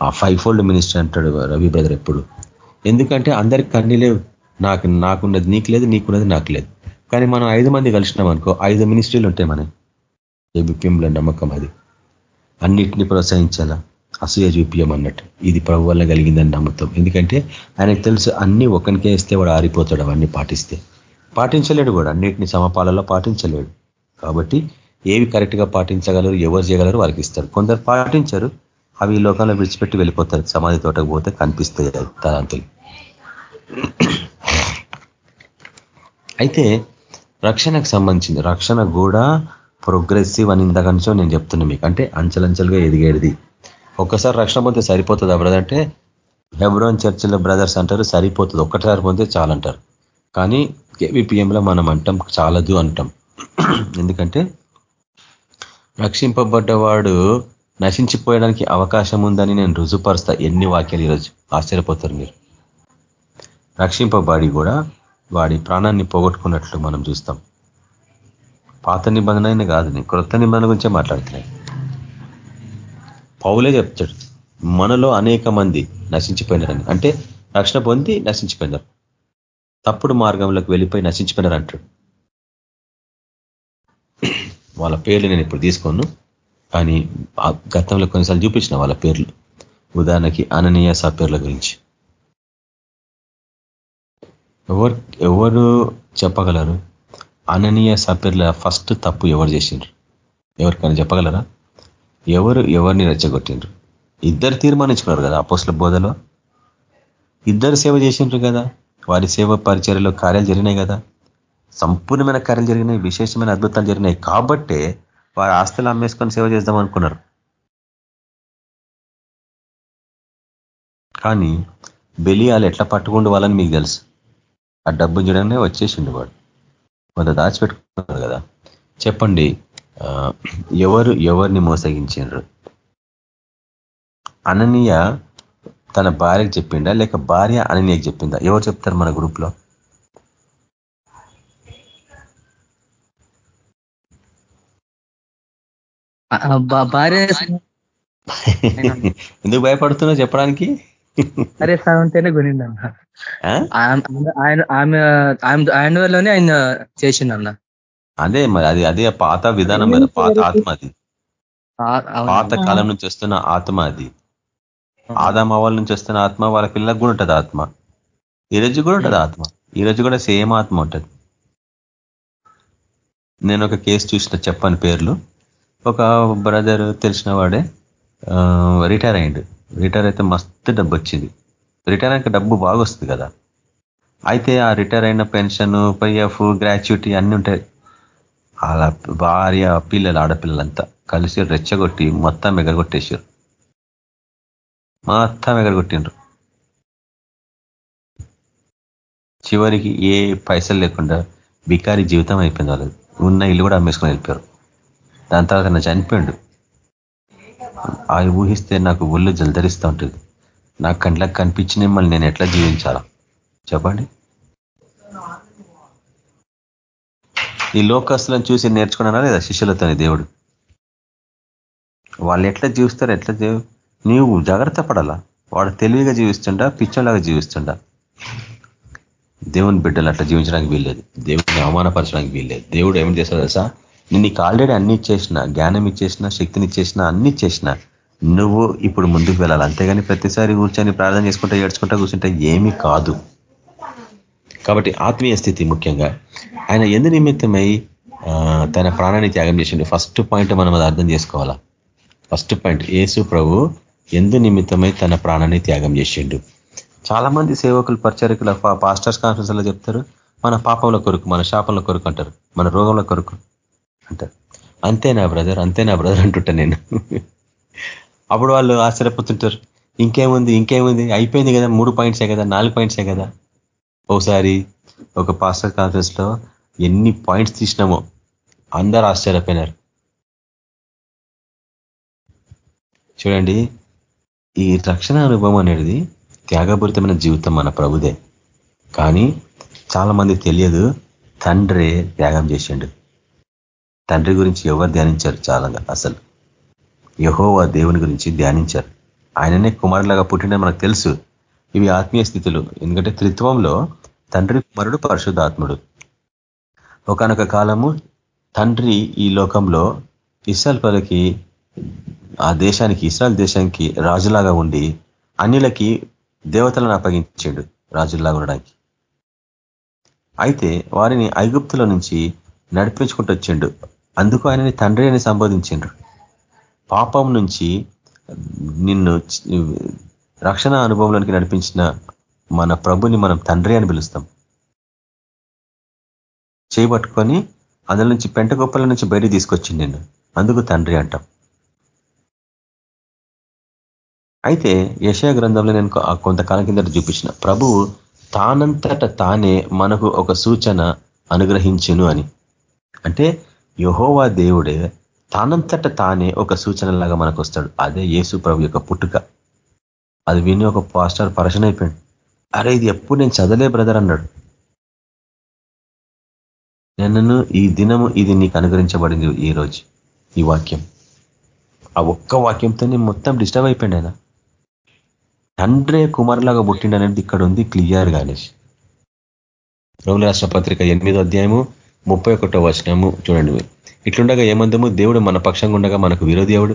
ఆ ఫైవ్ ఫోల్డ్ మినిస్టర్ అంటాడు రవి బ్రదర్ ఎప్పుడు? ఎందుకంటే అందరికి కన్నీ లేవు. నాకు నాకున్నది నీకు లేదు నీకున్నది నాకు లేదు. కానీ మనం ఐదు మంది కలిసినాం అనుకో ఐదు మినిస్ట్రీలు ఉంటాయి మనం ఏబిపిఎంలో నమ్మకం అది. అన్నిటిని ప్రోత్సహించాలా? అసూయ చూపియం అన్నట్టు. ఇది ప్రభు వల్ల కలిగిందని నమ్ముతాం. ఎందుకంటే ఆయనకు తెలుసు అన్ని ఒకరికే ఇస్తే వాడు ఆరిపోతాడు అవన్నీ పాటిస్తే. పాటించలేడు కూడా. అన్నిటిని సమపాలలో పాటించలేడు. కాబట్టి ఏవి కరెక్ట్గా పాటించగలరు ఎవరు చేయగలరు వారికి ఇస్తారు. కొందరు పాటించరు అవి ఈ లోకంలో విడిచిపెట్టి వెళ్ళిపోతారు. సమాధి తోటకు పోతే కనిపిస్తాయి తలాంతులు. అయితే రక్షణకు సంబంధించింది. రక్షణ కూడా ప్రోగ్రెసివ్ అని ఇందాక నేను చెప్తున్నా మీకు. అంటే అంచెలంచెలుగా ఎదిగేది. ఒక్కసారి రక్షణ పొందితే సరిపోతుంది బ్రదర్ అంటే హెబ్రోన్ చర్చిలో బ్రదర్స్ అంటారు సరిపోతుంది. ఒక్కసారి పొందితే చాలంటారు. కానీ కేవీపీఎంలో మనం అంటాం చాలదు అంటాం. ఎందుకంటే రక్షింపబడ్డవాడు నశించిపోయడానికి అవకాశం ఉందని నేను రుజుపరుస్తా ఎన్ని వాక్యాలు ఈరోజు? ఆశ్చర్యపోతారు మీరు. రక్షింపబడి కూడా వాడి ప్రాణాన్ని పోగొట్టుకున్నట్లు మనం చూస్తాం. పాత నిబంధన అయినా కాదు క్రొత్త నిబంధన గురించే మాట్లాడుతున్నాయి. పౌలే చెప్తాడు మనలో అనేక మంది నశించిపోయినారని. అంటే రక్షణ పొంది నశించిపోయినారు. తప్పుడు మార్గంలోకి వెళ్ళిపోయి నశించిపోయినారు అంటాడు. వాళ్ళ పేర్లు నేను ఇప్పుడు తీసుకోను కానీ గతంలో కొన్నిసార్లు చూపించిన వాళ్ళ పేర్లు. ఉదాహరణకి అననీయ పేర్ల గురించి. ఎవరు ఎవరు చెప్పగలరు? అననీయ సపేర్ల ఫస్ట్ తప్పు ఎవరు చేసిండ్రు? ఎవరికైనా చెప్పగలరా? ఎవరు ఎవరిని రెచ్చగొట్టిండ్రు? ఇద్దరు తీర్మానించుకున్నారు కదా అపోస్ల బోధలో? ఇద్దరు సేవ చేసిండ్రు కదా? వారి సేవ పరిచర్యలో కార్యాలు జరిగినాయి కదా? సంపూర్ణమైన కార్యాలు జరిగినాయి విశేషమైన అద్భుతాలు జరిగినాయి. కాబట్టే వారి ఆస్తులు అమ్మేసుకొని సేవ చేద్దాం అనుకున్నారు. కానీ బెలియాలు ఎట్లా పట్టుకుండు వాళ్ళని మీకు తెలుసు? ఆ డబ్బు చూడగానే వచ్చేసిండు వాడు. కొంత దాచిపెట్టుకున్నారు కదా. చెప్పండి ఎవరు ఎవరిని మోసగించారు అననీయ తన భార్యకు చెప్పిండా లేక భార్య అననీయకు చెప్పిందా? ఎవరు చెప్తారు మన గ్రూప్లో? భార్య ఎందుకు భయపడుతున్నావు చెప్పడానికి? అరే సాగుంటేనే కొనిండన్న ఆయన ఆమె ఆయన వల్లనే ఆయన చేసిండన్న అదే మరి అది అదే పాత విధానం కదా పాత ఆత్మ అది. పాత కాలం నుంచి వస్తున్న ఆత్మ అది. అవ్వాల నుంచి వస్తున్న ఆత్మ వాళ్ళ పిల్లలకు కూడా ఉంటుంది ఆత్మ. ఈ రోజు కూడా ఉంటుంది ఆత్మ. ఈరోజు కూడా సేమ్ ఆత్మ ఉంటుంది. నేను ఒక కేసు చూసిన చెప్పని పేర్లు. ఒక బ్రదర్ తెలిసిన వాడే రిటైర్ అయ్యిండు రిటైర్ అయితే మస్తు డబ్బు వచ్చింది రిటైర్ అయిన డబ్బు బాగా వస్తుంది కదా. అయితే ఆ రిటైర్ అయిన పెన్షన్ పైఎఫ్ గ్రాచ్యుటీ అన్నీ ఉంటాయి. అలా భార్య పిల్లలు ఆడపిల్లలంతా కలిసి రెచ్చగొట్టి మొత్తం ఎగరగొట్టేశారు మొత్తం ఎగరగొట్టిండ్రు చివరికి ఏ పైసలు లేకుండా బికారి జీవితం అయిపోయింది వాళ్ళది. ఉన్న ఇల్లు కూడా అమ్మేసుకొని వెళ్ళిపోయారు. దాని తర్వాత నా చనిపోయిండు. అవి ఊహిస్తే నాకు ఒళ్ళు జలధరిస్తూ ఉంటుంది. నాకు కండ్లకు కనిపించిన మిమ్మల్ని నేను ఎట్లా జీవించాలా? చెప్పండి. ఈ లోకస్తులను చూసి నేర్చుకున్నానా లేదా శిష్యులతోని దేవుడు? వాళ్ళు ఎట్లా జీవిస్తారు ఎట్లా నీవు జాగ్రత్త పడాలా? వాడు తెలివిగా జీవిస్తుండా పిచ్చంలాగా జీవిస్తుండా? దేవుని బిడ్డలు అట్లా జీవించడానికి వీల్లేదు. దేవుడిని అవమానపరచడానికి వీల్లేదు. దేవుడు ఏమి చేస్తాడు తెలుసా? నేను నీకు ఆల్రెడీ అన్ని ఇచ్చేసిన జ్ఞానం ఇచ్చేసిన శక్తిని ఇచ్చేసిన అన్ని ఇచ్చేసిన. నువ్వు ఇప్పుడు ముందుకు వెళ్ళాలి. అంతేగాని ప్రతిసారి కూర్చొని ప్రార్థన చేసుకుంటా ఏడ్చుకుంటా కూర్చుంటే ఏమీ కాదు. కాబట్టి ఆత్మీయ స్థితి ముఖ్యంగా. ఆయన ఎందు నిమిత్తమై తన ప్రాణాన్ని త్యాగం చేసిండు. ఫస్ట్ పాయింట్ మనం అది అర్థం చేసుకోవాలా? ఫస్ట్ పాయింట్ ఏసు ప్రభు ఎందు నిమిత్తమై తన ప్రాణాన్ని త్యాగం చేసిండు. చాలా మంది సేవకులు పరిచారకులు పాస్టర్స్ కాన్ఫరెన్స్లో చెప్తారు మన పాపంలో కొరకు మన శాపంలో కొరకు అంటారు మన రోగంలో కొరకు. అంటారు అంతేనా బ్రదర్ అంతేనా బ్రదర్ అంటుంటా నేను. అప్పుడు వాళ్ళు ఆశ్చర్యపోతుంటారు. ఇంకేముంది ఇంకేముంది? అయిపోయింది కదా మూడు పాయింట్సే కదా నాలుగు పాయింట్సే కదా. ఒకసారి ఒక పాస్టర్ కాన్ఫరెన్స్లో ఎన్ని పాయింట్స్ తీసినామో అందరు ఆశ్చర్యపోయినారు. చూడండి ఈ రక్షణ అనుభవం అనేది త్యాగపూరితమైన జీవితం మన ప్రభుదే. కానీ చాలామంది తెలియదు తండ్రే త్యాగం చేసిండు. తండ్రి గురించి ఎవరు ధ్యానించారు చాలా అసలు యహోవా దేవుని గురించి ధ్యానించారు. ఆయననే కుమారులాగా పుట్టిన మనకు తెలుసు. ఇవి ఆత్మీయ స్థితులు. ఎందుకంటే త్రిత్వంలో తండ్రి కుమారుడు పరిశుద్ధాత్ముడు. ఒకనొక కాలము తండ్రి ఈ లోకంలో ఇస్రాయల్ పలకి ఆ దేశానికి ఇస్రాయల్ దేశానికి రాజులాగా ఉండి అన్నిలకి దేవతలను అప్పగించాడు రాజుల్లాగా ఉండడానికి. అయితే వారిని ఐగుప్తుల నుంచి నడిపించుకుంటూ వచ్చిండు అందుకు ఆయనని తండ్రి అని సంబోధించిండ్రు. పాపం నుంచి నిన్ను రక్షణ అనుభవంలోనికి నడిపించిన మన ప్రభుని మనం తండ్రి అని పిలుస్తాం. చేయబట్టుకొని అందులో నుంచి పెంట గొప్పల నుంచి బయటికి తీసుకొచ్చింది నిన్ను. అందుకు తండ్రి అంటాం. అయితే యశయ గ్రంథంలో నేను కొంతకాలం కిందట చూపించిన. ప్రభువు తానంతట తానే మనకు ఒక సూచన అనుగ్రహించును అని. అంటే యహోవా దేవుడే తానంతట తానే ఒక సూచనలాగా మనకు వస్తాడు అదే యేసు ప్రభు యొక్క పుట్టుక. అది విని ఒక పాస్టర్ పరషన్ అయిపోయాడు. అరే ఇది ఎప్పుడు నేను చదలే బ్రదర్ అన్నాడు. నన్ను ఈ దినము ఇది నీకు అనుగ్రహించబడింది ఈ రోజు. ఈ వాక్యం. ఆ ఒక్క వాక్యంతోనే మొత్తం డిస్టర్బ్ అయిపోయింది ఆయన. తండ్రే కుమారులాగా పుట్టిండు అనేది ఇక్కడ ఉంది క్లియర్ గానేసి రోగుల రాష్ట్ర పత్రిక ఎనిమిదో అధ్యాయము ముప్పై ఒకటో వచనము చూడండి. మీరు ఇట్లుండగా ఏమందము? దేవుడు మన పక్షంగా ఉండగా మనకు విరోధి ఎవడు?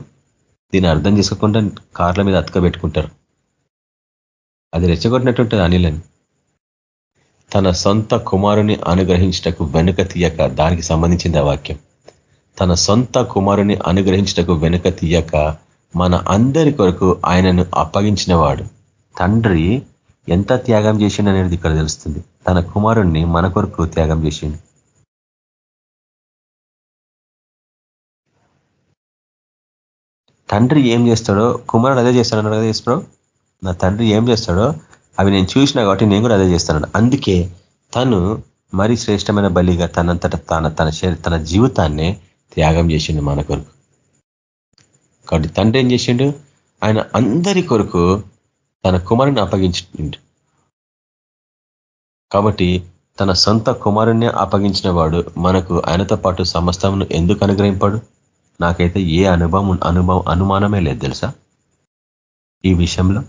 దీన్ని అర్థం చేసుకోకుండా కార్ల మీద అతకబెట్టుకుంటారు అది రెచ్చగొట్టినట్టుంటుంది అనిలని. తన సొంత కుమారుని అనుగ్రహించటకు వెనుక తీయక దానికి సంబంధించింది ఆ వాక్యం. తన సొంత కుమారుని అనుగ్రహించటకు వెనుక తీయక మన అందరి కొరకు ఆయనను అప్పగించిన వాడు తండ్రి ఎంత త్యాగం చేసిండు అనేది ఇక్కడ తెలుస్తుంది. తన కుమారుణ్ణి మన కొరకు త్యాగం చేసిండు. తండ్రి ఏం చేస్తాడో కుమారుడు అదే చేస్తాడు కదా ఈశ్వరు నా తండ్రి ఏం చేస్తాడో అవి నేను చూసినా కాబట్టి నేను కూడా అదే చేస్తాను అందుకే తను మరి శ్రేష్టమైన బలిగా తనంతట తన తన తన జీవితాన్నే త్యాగం చేసిండు మన కొరకు. కాబట్టి తండ్రి ఏం చేసిండు? ఆయన అందరి కొరకు తన కుమారుని అప్పగించిండు. కాబట్టి తన సొంత కుమారుణ్ణి అప్పగించిన వాడు మనకు ఆయనతో పాటు సమస్తమును ఎందుకు అనుగ్రహింపాడు? నాకైతే ఏ అనుభవం అనుభవం అనుమానమే లేదు తెలుసా? ఈ విషయంలో.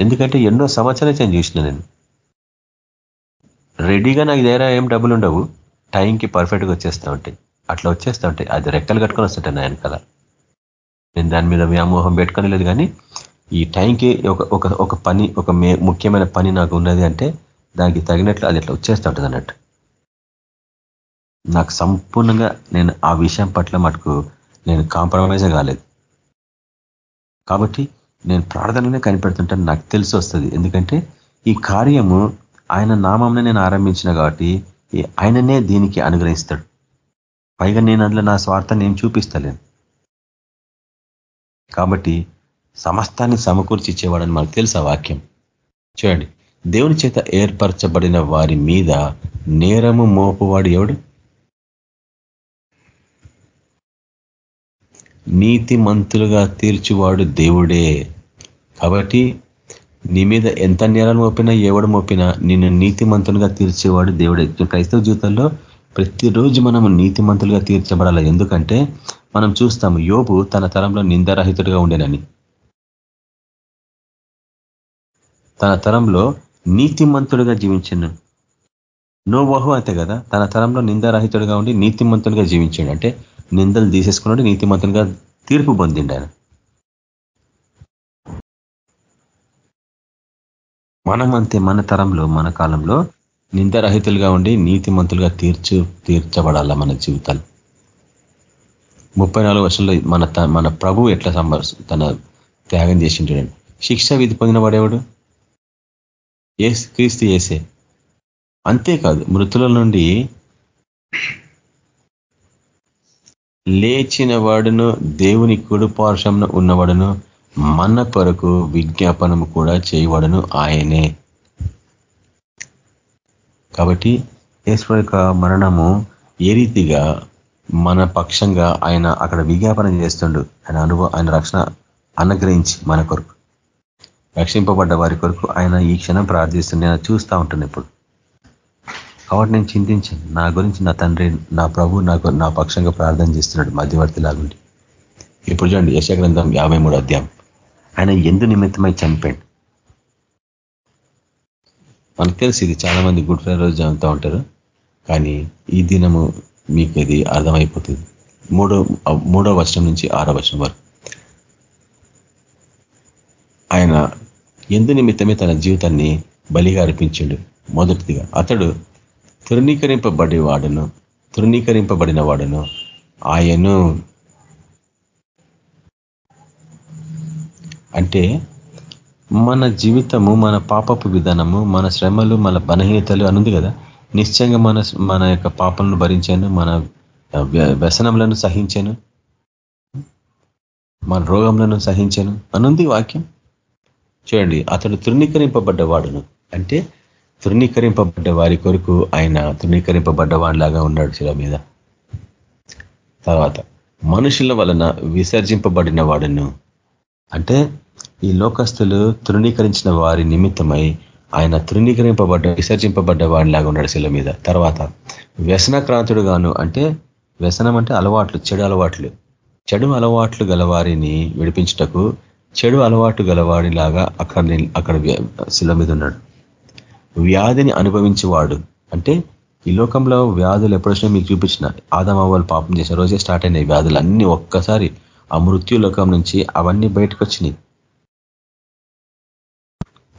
ఎందుకంటే ఎన్నో సంవత్సరాలు నేను చూసిన నేను. రెడీగా నాకు దగ్గర ఏం డబ్బులు ఉండవు. టైంకి పర్ఫెక్ట్గా వచ్చేస్తూ ఉంటాయి. అట్లా వచ్చేస్తూ ఉంటాయి. అది రెక్కలు కట్టుకొని వస్తుంటాయి నా వెనకాల నేను దాని మీద వ్యామోహం పెట్టుకొని లేదు కానీ ఈ టైంకి ఒక ఒక ఒక పని ఒక ముఖ్యమైన పని నాకు ఉన్నది అంటే దానికి తగినట్లు అది అట్లా వచ్చేస్తూ ఉంటుంది అన్నట్టు నాకు సంపూర్ణంగా నేను ఆ విషయం పట్ల మటుకు నేను కాంప్రమైజ్ కాలేదు. కాబట్టి నేను ప్రార్థననే కనిపెడుతుంటాను నాకు తెలిసి వస్తుంది. ఎందుకంటే ఈ కార్యము ఆయన నామంనే నేను ఆరంభించిన కాబట్టి ఆయననే దీనికి అనుగ్రహిస్తాడు. పైగా నేను అందులో నా స్వార్థాన్ని ఏం చూపిస్తలేను. కాబట్టి సమస్తాన్ని సమకూర్చి ఇచ్చేవాడని మనకు తెలుసు వాక్యం? చూడండి. దేవుని చేత ఏర్పరచబడిన వారి మీద నేరము మోపువాడు ఎవడు? నీతి మంతులుగా తీర్చివాడు దేవుడే. కాబట్టి నీ మీద ఎంత నేరాలు మోపినా ఎవడు మోపినా నిన్ను నీతిమంతులుగా తీర్చేవాడు దేవుడే. క్రైస్తవ జీవితంలో ప్రతిరోజు మనం నీతిమంతులుగా తీర్చబడాలి. ఎందుకంటే మనం చూస్తాము యోబు తన తరంలో నిందరహితుడిగా ఉండేనని. తన తరంలో నీతిమంతుడిగా జీవించను నోవహు అంతే కదా తన తరంలో నిందారహితుడిగా ఉండి నీతిమంతుడిగా జీవించాడు. అంటే నిందలు తీసేసుకున్నాడు నీతిమంతునిగా తీర్పు పొందిండు ఆయన. మనం అంతే మన తరంలో మన కాలంలో నిందరహితులుగా ఉండి నీతిమంతులుగా తీర్చు తీర్చబడాల మన జీవితాలు? ముప్పై నాలుగు వర్షంలో మన మన ప్రభు ఎట్లా సంబర్ తన త్యాగం చేసింటాడు శిక్ష విధి పొందిన వాడేవాడు? ఏ క్రీస్తు ఏసే అంతేకాదు మృతుల నుండి లేచిన వాడును దేవుని కుడుపార్శ్వంలో ఉన్నవాడును మన కొరకు విజ్ఞాపనము కూడా చేయవాడును ఆయనే. కాబట్టి ఈశ్వర యొక్క మరణము ఏ రీతిగా మన పక్షంగా ఆయన అక్కడ విజ్ఞాపనం చేస్తుండు? ఆయన అనుభవం ఆయన రక్షణ అనుగ్రహించి మన కొరకు. రక్షింపబడ్డ వారి కొరకు ఆయన ఈ క్షణం ప్రార్థిస్తుండే. చూస్తూ ఉంటుంది ఇప్పుడు. కాబట్టి నేను చింతించాను. నా గురించి నా తండ్రి నా ప్రభు నాకు నా పక్షంగా ప్రార్థన చేస్తున్నాడు మధ్యవర్తి లాగుండి. ఇప్పుడు చూడండి యశగ్రంథం యాభై మూడు అధ్యాయం. ఆయన ఎందు నిమిత్తమై చనిపోయింది మనకు తెలిసి ఇది చాలా మంది గుడ్ ఫ్రైడే రోజు చదువుతూ ఉంటారు. కానీ ఈ దినము మీకు ఇది అర్థమైపోతుంది. మూడో మూడో వర్షం నుంచి ఆరో వర్షం వరకు. ఆయన ఎందు నిమిత్తమే తన జీవితాన్ని బలిగా అర్పించిండు. మొదటిదిగా అతడు తృణీకరింపబడేవాడును. తృణీకరింపబడిన వాడును ఆయను అంటే మన జీవితము మన పాపపు విధానము మన శ్రమలు మన బలహీనతలు అనుంది కదా. నిశ్చయంగా మన మన యొక్క పాపలను భరించాను మన వ్యసనములను సహించాను మన రోగములను సహించాను అనుంది వాక్యం. చూడండి అతడు తృణీకరింపబడ్డవాడును. అంటే తృణీకరింపబడ్డ వారి కొరకు ఆయన తృణీకరింపబడ్డ వాడిలాగా ఉన్నాడు శిల మీద. తర్వాత మనుషుల వలన విసర్జింపబడిన వాడును. అంటే ఈ లోకస్తులు తృణీకరించిన వారి నిమిత్తమై ఆయన తృణీకరింపబడ్డ విసర్జింపబడ్డ వాడిలాగా ఉన్నాడు శిల మీద. తర్వాత వ్యసనక్రాంతుడుగాను అంటే వ్యసనం అంటే అలవాట్లు చెడు అలవాట్లు. చెడు అలవాట్లు గలవారిని విడిపించుటకు చెడు అలవాటు గలవాడిలాగా అక్కడ అక్కడ శిల మీద ఉన్నాడు. వ్యాధిని అనుభవించేవాడు. అంటే ఈ లోకంలో వ్యాధులు ఎప్పుడొచ్చినా మీకు చూపించిన ఆదమవ్వలు పాపం చేసిన రోజే స్టార్ట్ అయినాయి వ్యాధులు అన్ని ఒక్కసారి. ఆ మృత్యు లోకం నుంచి అవన్నీ బయటకు వచ్చినాయి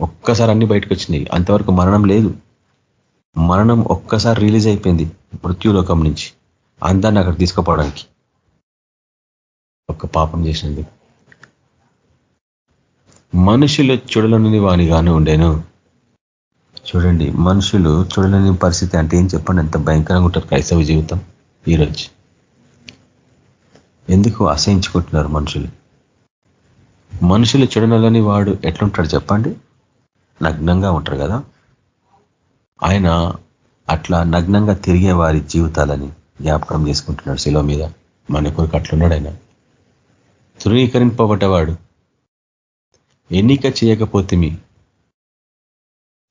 ఒక్కసారి అన్ని బయటకు వచ్చినాయి అంతవరకు మరణం లేదు. మరణం ఒక్కసారి రిలీజ్ అయిపోయింది మృత్యులోకం నుంచి. అందాన్ని అక్కడ తీసుకుపోవడానికి. ఒక్క పాపం చేసినది మనుషులు చూడలని వానిగాను ఉండేను. చూడండి మనుషులు చూడలేని పరిస్థితి అంటే ఏం చెప్పండి? ఎంత భయంకరంగా ఉంటారు క్రైస్తవ జీవితం ఈరోజు. ఎందుకు అసహించుకుంటున్నారు మనుషులు? మనుషులు చూడనలని వాడు ఎట్లుంటాడు చెప్పండి? నగ్నంగా ఉంటారు కదా. ఆయన అట్లా నగ్నంగా తిరిగే వారి జీవితాలని జ్ఞాపకం చేసుకుంటున్నాడు శిలో మీద. మన కొరకు అట్లున్నాడు ఆయన. తృణీకరింపబడ్డవాడు. ఎన్నిక చేయకపోతే మీ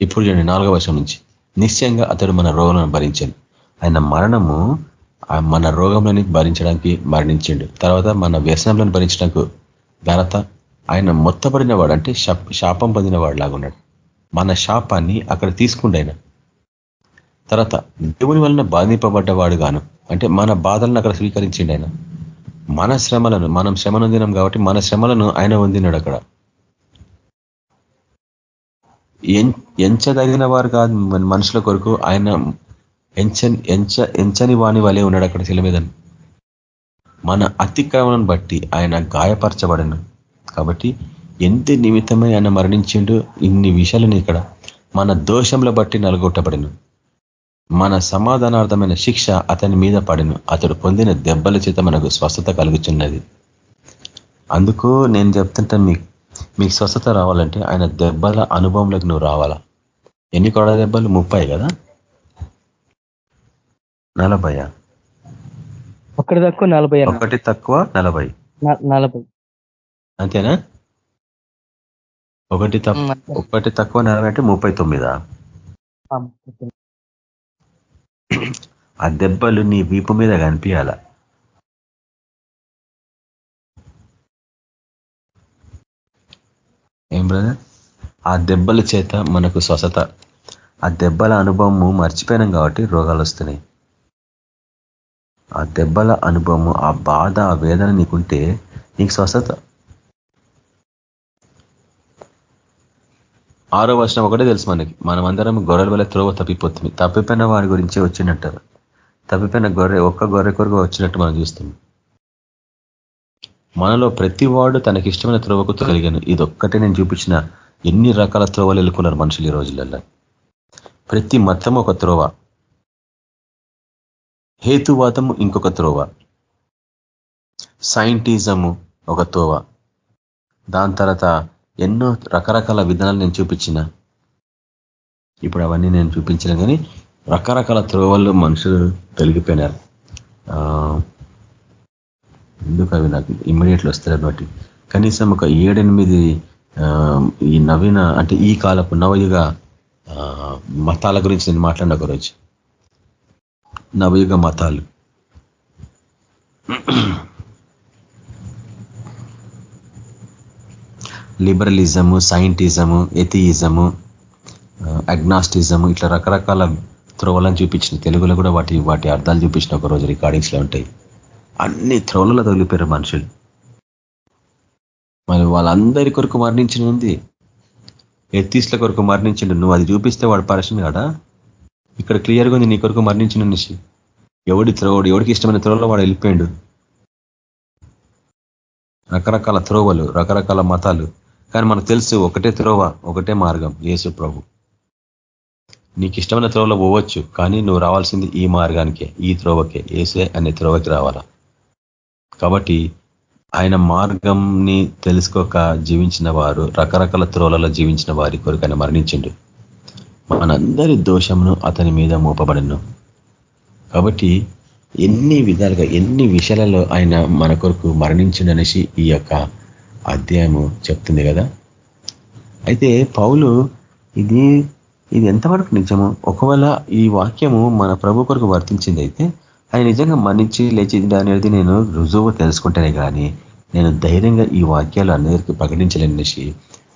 ఇప్పుడు చూడండి నాలుగో వర్షం నుంచి. నిశ్చయంగా అతడు మన రోగాలను భరించాడు. ఆయన మరణము మన రోగంలోని భరించడానికి మరణించిండు. తర్వాత మన వ్యసనంలో భరించడానికి ఘనత ఆయన మొత్తపడిన వాడు అంటే శాపం పొందిన వాడు లాగున్నాడు మన శాపాన్ని అక్కడ తీసుకుండు ఆయన. తర్వాత దేవుని వలన బాధింపబడ్డవాడు గాను అంటే మన బాధలను అక్కడ స్వీకరించిండు ఆయన. మన శ్రమలను మనం శ్రమను కాబట్టి మన శ్రమలను ఆయన వందినాడు అక్కడ. ఎంచదగిన వారు కాదు మనుషుల కొరకు. ఆయన ఎంచ ఎంచ ఎంచని వాణి వలె ఉన్నాడు అక్కడ శిల మన అతిక్రమణను బట్టి ఆయన గాయపరచబడను. కాబట్టి ఎంత నిమిత్తమై ఆయన మరణించిండు ఇన్ని విషయాలను ఇక్కడ. మన దోషంలో బట్టి నలుగొట్టబడిను. మన సమాధానార్థమైన శిక్ష అతని మీద పడిను. అతడు పొందిన దెబ్బల చేత మనకు స్వస్థత కలుగుతున్నది అందుకు నేను చెప్తుంటాను మీకు. మీకు స్వస్థత రావాలంటే ఆయన దెబ్బల అనుభవంలోకి నువ్వు రావాలా? ఎన్ని కొడ దెబ్బలు? ముప్పై కదా? నలభై ఒకటి తక్కువ నలభై ఒకటి తక్కువ నలభై. నలభై. అంతేనా? ఒకటి ఒకటి తక్కువ నలభై అంటే ముప్పై తొమ్మిదా. ఆ దెబ్బలు నీ వీపు మీద కనిపించాల? ఏం బ్రదర్ ఆ దెబ్బల చేత మనకు స్వస్థత. ఆ దెబ్బల అనుభవము మర్చిపోయినాం కాబట్టి రోగాలు వస్తున్నాయి. ఆ దెబ్బల అనుభవము ఆ బాధ ఆ వేదన నీకుంటే నీకు స్వస్థత. ఆరో వర్షం ఒకటే తెలుసు మనకి. మనమందరం గొర్రెల వల్ల త్రోవ తప్పిపోతుంది. తప్పిపోయిన వారి గురించి వచ్చినట్టారు తప్పిపోయిన గొర్రె ఒక్క గొర్రె కొరకు వచ్చినట్టు మనం చూస్తున్నాం. మనలో ప్రతి వాడు తనకిష్టమైన త్రోవకు తొలగాను ఇది ఒక్కటే నేను చూపించిన ఎన్ని రకాల త్రోవలు వెళ్ళుకున్నారు మనుషులు ఈ రోజులలో ప్రతి మతం ఒక త్రోవ. హేతువాదము ఇంకొక త్రోవ. సైంటిజము ఒక త్రోవ. దాని తర్వాత ఎన్నో రకరకాల విధానాలు నేను చూపించిన. ఇప్పుడు అవన్నీ నేను చూపించిన కానీ రకరకాల త్రోవల్లో మనుషులు తొలగిపోయినారు. ఎందుకు అవి నాకు ఇమ్మీడియట్లు వస్తారు కాబట్టి. కనీసం ఒక ఏడెనిమిది ఈ నవీన అంటే ఈ కాలపు నవయుగ మతాల గురించి నేను మాట్లాడిన ఒకరోజు. నవయుగ మతాలు. లిబరలిజము సైంటిజము ఎథియిజము అగ్నాస్టిజము ఇట్లా రకరకాల త్రోవలను చూపించిన తెలుగులో కూడా వాటి వాటి అర్థాలు చూపించిన ఒక రోజు రికార్డింగ్స్లో ఉంటాయి. అన్ని త్రోవలలో తగిలిపోయారు మనుషులు. మరి వాళ్ళందరి కొరకు మరణించినది ఉంది. ఎత్తీస్ల కొరకు మరణించిండు. నువ్వు అది చూపిస్తే వాడు పరషన్ కదా ఇక్కడ క్లియర్గా ఉంది నీ కొరకు మరణించిన నుంచి ఎవడి త్రోవడు ఎవడికి ఇష్టమైన త్రోవలో వాడు వెళ్ళిపోయాడు. రకరకాల త్రోవలు రకరకాల మతాలు. కానీ మనకు తెలుసు ఒకటే త్రోవ ఒకటే మార్గం యేసు ప్రభు. నీకు ఇష్టమైన త్రోవలో పోవచ్చు కానీ నువ్వు రావాల్సింది ఈ మార్గానికే ఈ త్రోవకే ఏసే అనే త్రోవకి రావాలా? కాబట్టి ఆయన మార్గంని తెలుసుకోక జీవించిన వారు రకరకాల త్రోలలో జీవించిన వారి కొరకు ఆయన మరణించిండు. మనందరి దోషమును అతని మీద మోపబడను. కాబట్టి ఎన్ని విధాలుగా ఎన్ని విషయాలలో ఆయన మన కొరకు మరణించిండనేసి ఈ యొక్క అధ్యాయము చెప్తుంది కదా. అయితే పౌలు ఇది ఇది ఎంతవరకు నిజము? ఒకవేళ ఈ వాక్యము మన ప్రభు కొరకు వర్తించింది అయితే ఆయన నిజంగా మన్నించి లేచింది అనేది నేను రుజువు తెలుసుకుంటేనే కానీ నేను ధైర్యంగా ఈ వాక్యాలు అందరికీ ప్రకటించలేనేసి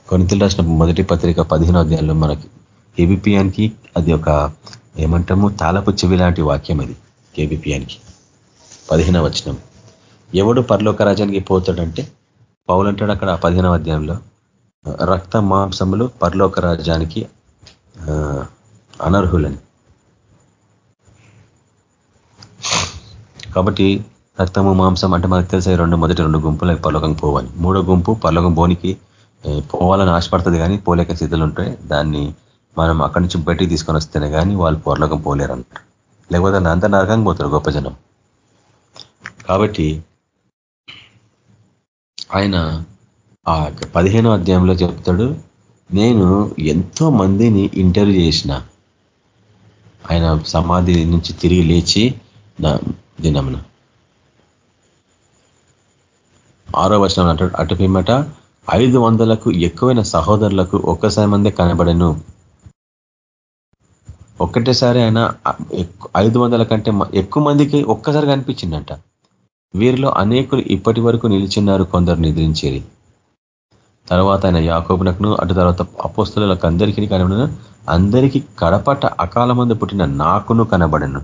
కొనితలు రాసిన మొదటి పత్రిక పదిహేనో అధ్యాయంలో మనకి కేబిపియానికి అది ఒక ఏమంటాము తాలపు చెవి లాంటి వాక్యం అది కేబిపియానికి. పదిహేనవ వచనం. ఎవడు పరలోక రాజ్యానికి పోతాడంటే పౌలంటాడు అక్కడ పదిహేనవ అధ్యాయంలో రక్త మాంసములు పరలోక రాజ్యానికి అనర్హులని. కాబట్టి రక్తము మాంసం అంటే మనకు తెలిసే రెండు మొదటి రెండు గుంపులు పర్లోకం పోవాలి మూడో గుంపు పర్లోకం పోనికి పోవాలని ఆశపడుతుంది కానీ పోలేక స్థితిలో ఉంటాయి దాన్ని మనం అక్కడి నుంచి బయటికి తీసుకొని వస్తేనే కానీ వాళ్ళు పొరలోకం పోలేరు అంటారు లేకపోతే అంత నరకంగా పోతారు గొప్ప జనం. కాబట్టి ఆయన ఆ పదిహేనో అధ్యాయంలో చెప్తాడు నేను ఎంతో మందిని ఇంటర్వ్యూ చేసిన ఆయన సమాధి నుంచి తిరిగి లేచి దినమున. ఆరో వచనం అంటాడు అటు పిమ్మట ఐదు వందలకు ఎక్కువైన సహోదరులకు ఒక్కసారి మందే కనబడను. ఒక్కటేసారి ఆయన ఐదు వందల కంటే ఎక్కువ మందికి ఒక్కసారి కనిపించిందంట. వీరిలో అనేకులు ఇప్పటి వరకు నిలిచిన్నారు కొందరు నిద్రించేది తర్వాత ఆయన యాకోబునకును అటు తర్వాత అపోస్తులకు అందరికీ కనబడను. అందరికీ కడపట అకాల పుట్టిన నాకును కనబడను.